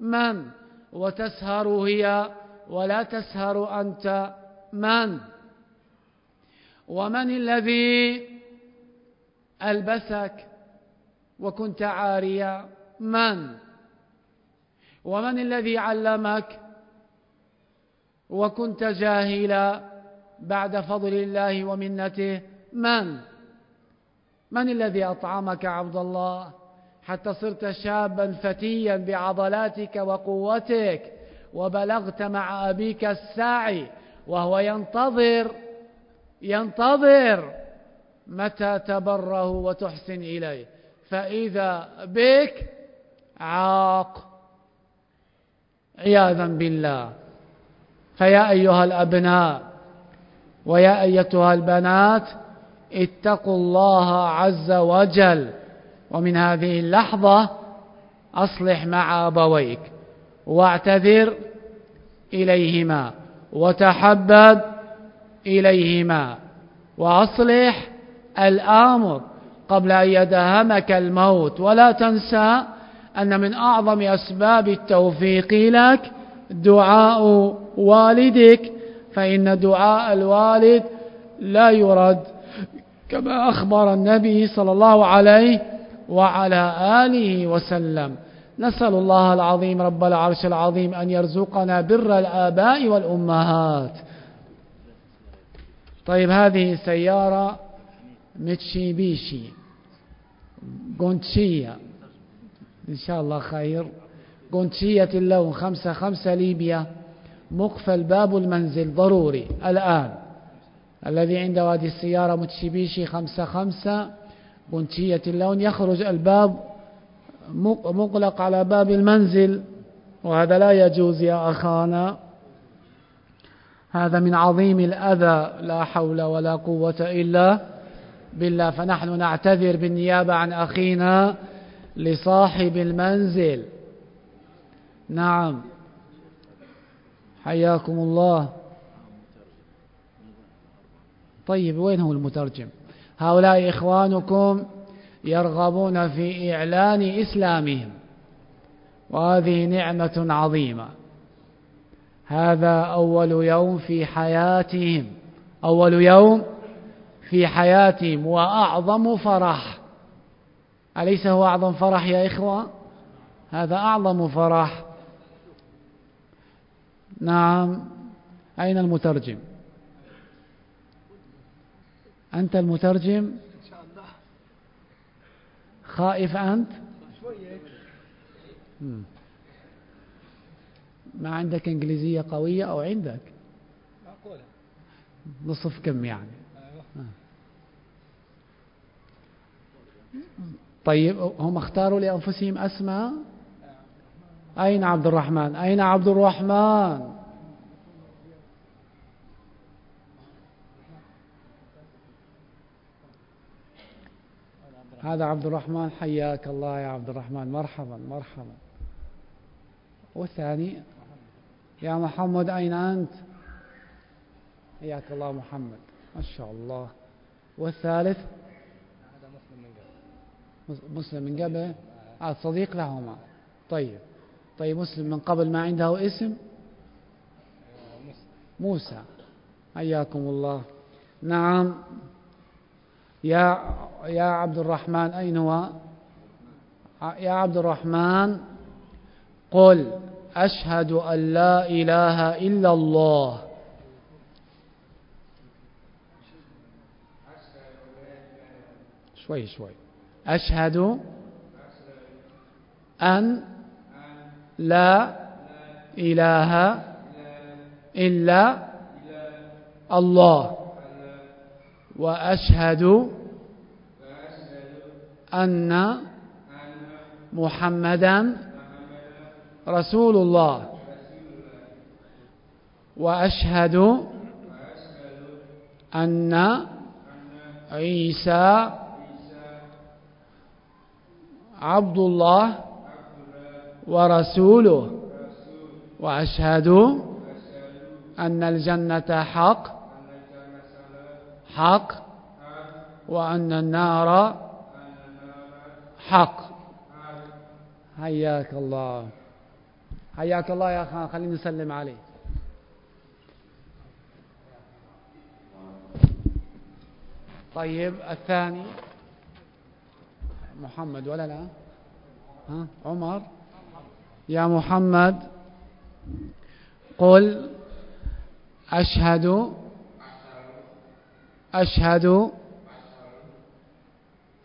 من؟ وتسهر هي ولا تسهر أنت؟ من؟ ومن الذي ألبسك وكنت عاريا؟ من؟ ومن الذي علمك؟ وكنت جاهلا بعد فضل الله ومنته. من؟ من الذي أطعمك عبد الله؟ حتى صرت شابا فتيا بعضلاتك وقوتك وبلغت مع أبيك الساعي وهو ينتظر ينتظر متى تبره وتحسن إليه. فإذا بك عاق. عياذا بالله. فيا أيها الأبناء ويا أيتها البنات اتقوا الله عز وجل. ومن هذه اللحظة أصلح مع أبويك واعتذر إليهما وتحبب إليهما وأصلح الآمر قبل أن يدهمك الموت. ولا تنسى أن من أعظم أسباب التوفيق لك دعاء والدك فإن دعاء الوالد لا يرد. كما أخبر النبي صلى الله عليه وعلى آله وسلم. نسأل الله العظيم رب العرش العظيم أن يرزقنا بر الآباء والأمهات. طيب هذه سيارة متشيبيشي قنشية إن شاء الله خير. قنشية اللون خمسة خمسة ليبيا. مقفل باب المنزل ضروري الآن. الذي عنده هذه السيارة متشيبيشي خمسة خمسة. قنشية اللون يخرج الباب مغلق على باب المنزل. وهذا لا يجوز يا أخانا. هذا من عظيم الأذى. لا حول ولا قوة إلا بالله. فنحن نعتذر بالنيابة عن أخينا. لصاحب المنزل. نعم. حياكم الله. طيب وين هو المترجم؟ هؤلاء إخوانكم يرغبون في إعلان إسلامهم. وهذه نعمة عظيمة. هذا أول يوم في حياتهم. أول يوم في حياتهم وأعظم فرح. أليس هو أعظم فرح يا إخوة؟ هذا أعظم فرح. نعم. أين المترجم؟ أنت المترجم؟ خائف أنت؟ ما عندك إنجليزية قوية أو عندك؟ معقولة نصف كم يعني؟ أيوة. طيب هم اختاروا لأنفسهم أسماء؟ أين عبد الرحمن؟ أين عبد الرحمن؟ هذا عبد الرحمن حياك الله يا عبد الرحمن. مرحبا مرحبا. والثاني؟ يا محمد أين أنت؟ حياك الله محمد. ما شاء الله. والثالث هذا مسلم من قبل مسلم من قبل آه صديق لهما. طيب. طيب مسلم من قبل ما عنده اسم؟ موسى. حياكم الله. نعم. يا يا عبد الرحمن أين هو؟ يا عبد الرحمن قل أشهد أن لا إله إلا الله. شوي شوي. أشهد أن لا إله إلا الله وأشهد أن محمدا رسول الله وأشهد أن عيسى عبد الله ورسوله. وأشهد أن الجنة حق حق وأن النار حق. حياك الله. حياك الله يا أخي خلينا نسلم عليه. طيب الثاني. محمد ولا لا؟ ها؟ عمر؟ يا محمد قل أشهد أشهد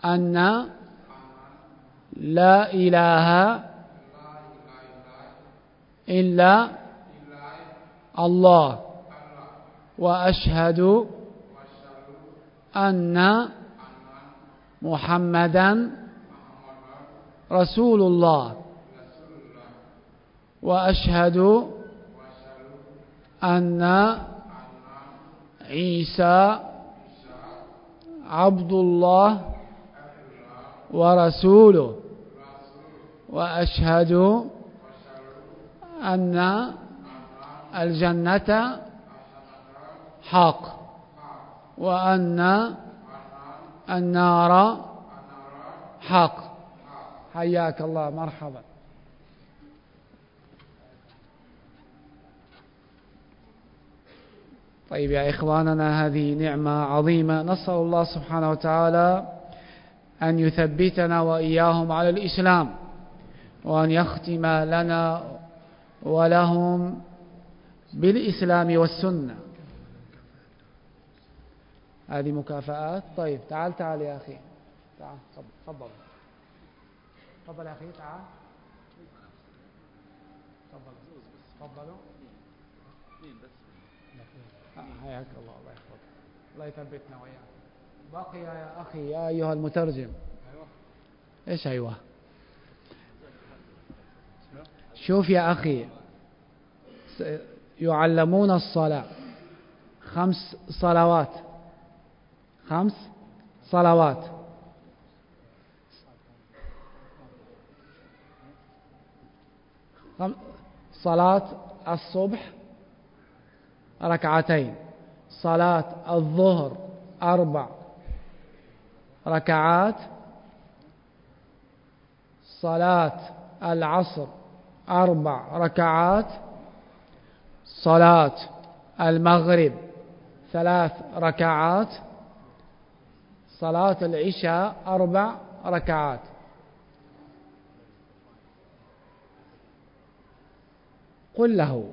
أن لا إله إلا الله وأشهد أن محمدا رسول الله. وأشهد أن عيسى عبد الله ورسوله. وأشهد أن الجنة حق. وأن النار حق. حياك الله مرحبا. طيب يا إخواننا هذه نعمة عظيمة. نسأل الله سبحانه وتعالى أن يثبتنا وإياهم على الإسلام وأن يختم لنا ولهم بالإسلام والسنة. هذه مكافآت؟ طيب تعال تعال يا أخي. تعال تفضل. تفضل يا أخي تعال. تفضل. تفضلوا حياك الله الله يحفظك. الله يثبتنا وإياك. بقي يا أخي يا أيها المترجم. إيش أيوه؟ شوف يا أخي يعلمون الصلاة. خمس صلوات. خمس صلوات. صلاة الصبح ركعتين صلاة الظهر أربع ركعات صلاة العصر أربع ركعات صلاة المغرب ثلاث ركعات صلاة العشاء أربع ركعات. قل له.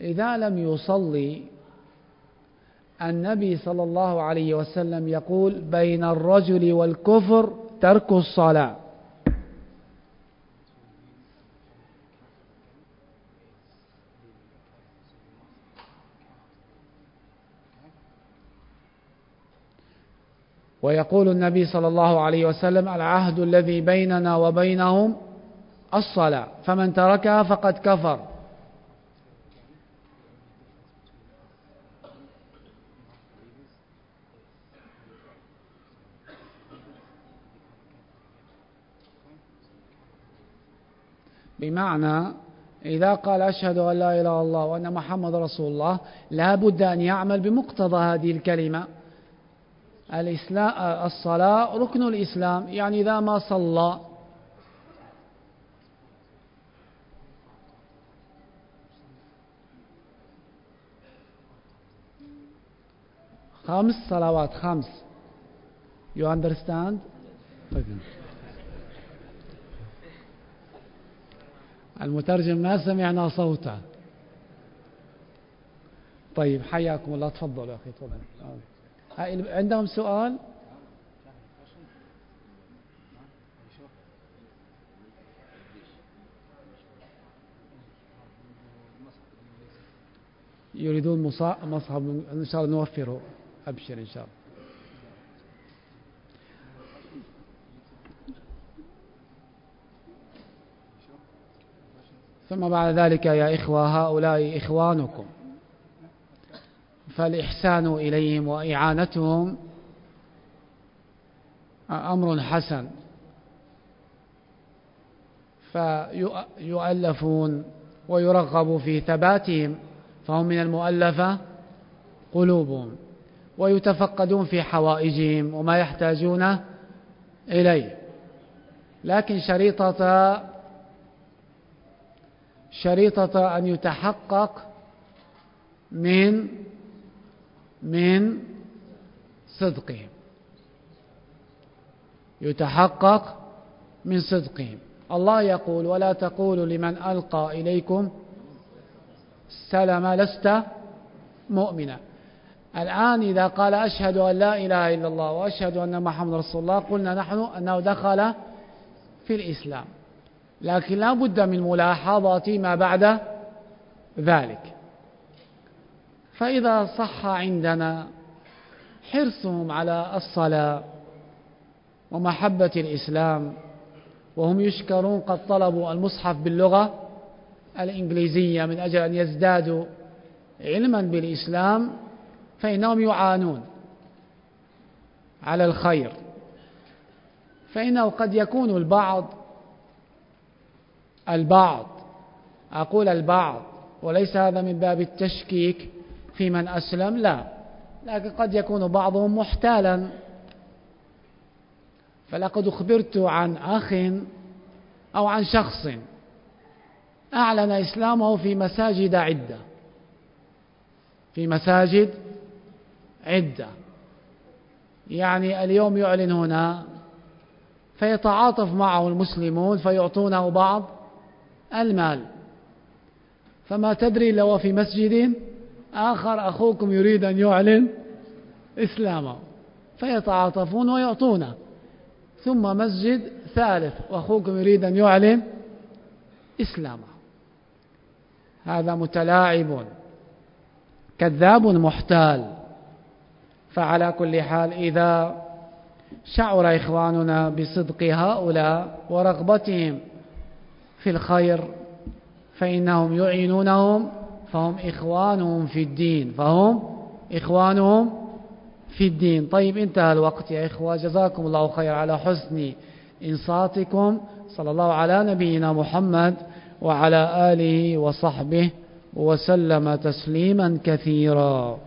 إذا لم يصلي النبي صلى الله عليه وسلم يقول بين الرجل والكفر ترك الصلاة. ويقول النبي صلى الله عليه وسلم العهد الذي بيننا وبينهم الصلاة فمن تركها فقد كفر. بمعنى إذا قال أشهد أن لا إله إلا الله وأن محمد رسول الله لا بد أن يعمل بمقتضى هذه الكلمة. الإسلام الصلاة ركن الإسلام يعني إذا ما صلى خمس صلوات خمس you understand المترجم ما سمعنا صوته. طيب حياكم الله. تفضلوا أخي تفضل عندهم سؤال؟ يريدون مصحف إن شاء الله نوفره. أبشر إن شاء الله. ثم بعد ذلك يا إخوة هؤلاء إخوانكم. فالإحسان إليهم وإعانتهم أمر حسن. فيؤلفون ويرغب في ثباتهم فهم من المؤلفة قلوبهم. ويتفقدون في حوائجهم وما يحتاجون إليه. لكن شريطة شريطة أن يتحقق من من صدقهم. يتحقق من صدقهم. الله يقول ولا تقولوا لمن ألقى إليكم السلام لست مؤمنا. الآن إذا قال أشهد أن لا إله إلا الله وأشهد أن محمد رسول الله قلنا نحن أنه دخل في الإسلام. لكن لا بد من ملاحظة ما بعد ذلك. فإذا صح عندنا حرصهم على الصلاة ومحبة الإسلام وهم يشكرون قد طلبوا المصحف باللغة الإنجليزية من أجل أن يزدادوا علما بالإسلام فإنهم يعانون على الخير. فإنه قد يكون البعض البعض أقول البعض وليس هذا من باب التشكيك في من أسلم لا. لكن قد يكون بعضهم محتالا. فلقد أخبرت عن أخ أو عن شخص أعلن إسلامه في مساجد عدة. في مساجد عدة. يعني اليوم يعلن هنا فيتعاطف معه المسلمون فيعطونه بعض المال. فما تدري لو في مسجد آخر أخوكم يريد أن يعلن إسلامه. فيتعاطفون ويعطونه. ثم مسجد ثالث وأخوكم يريد أن يعلن إسلامه. هذا متلاعب كذاب محتال. فعلى كل حال إذا شعر إخواننا بصدق هؤلاء ورغبتهم في الخير فإنهم يعينونهم فهم إخوانهم في الدين فهم إخوانهم في الدين. طيب انتهى الوقت يا إخوة. جزاكم الله خير على حسن إنصاتكم. صلى الله على نبينا محمد وعلى آله وصحبه وسلم تسليما كثيرا.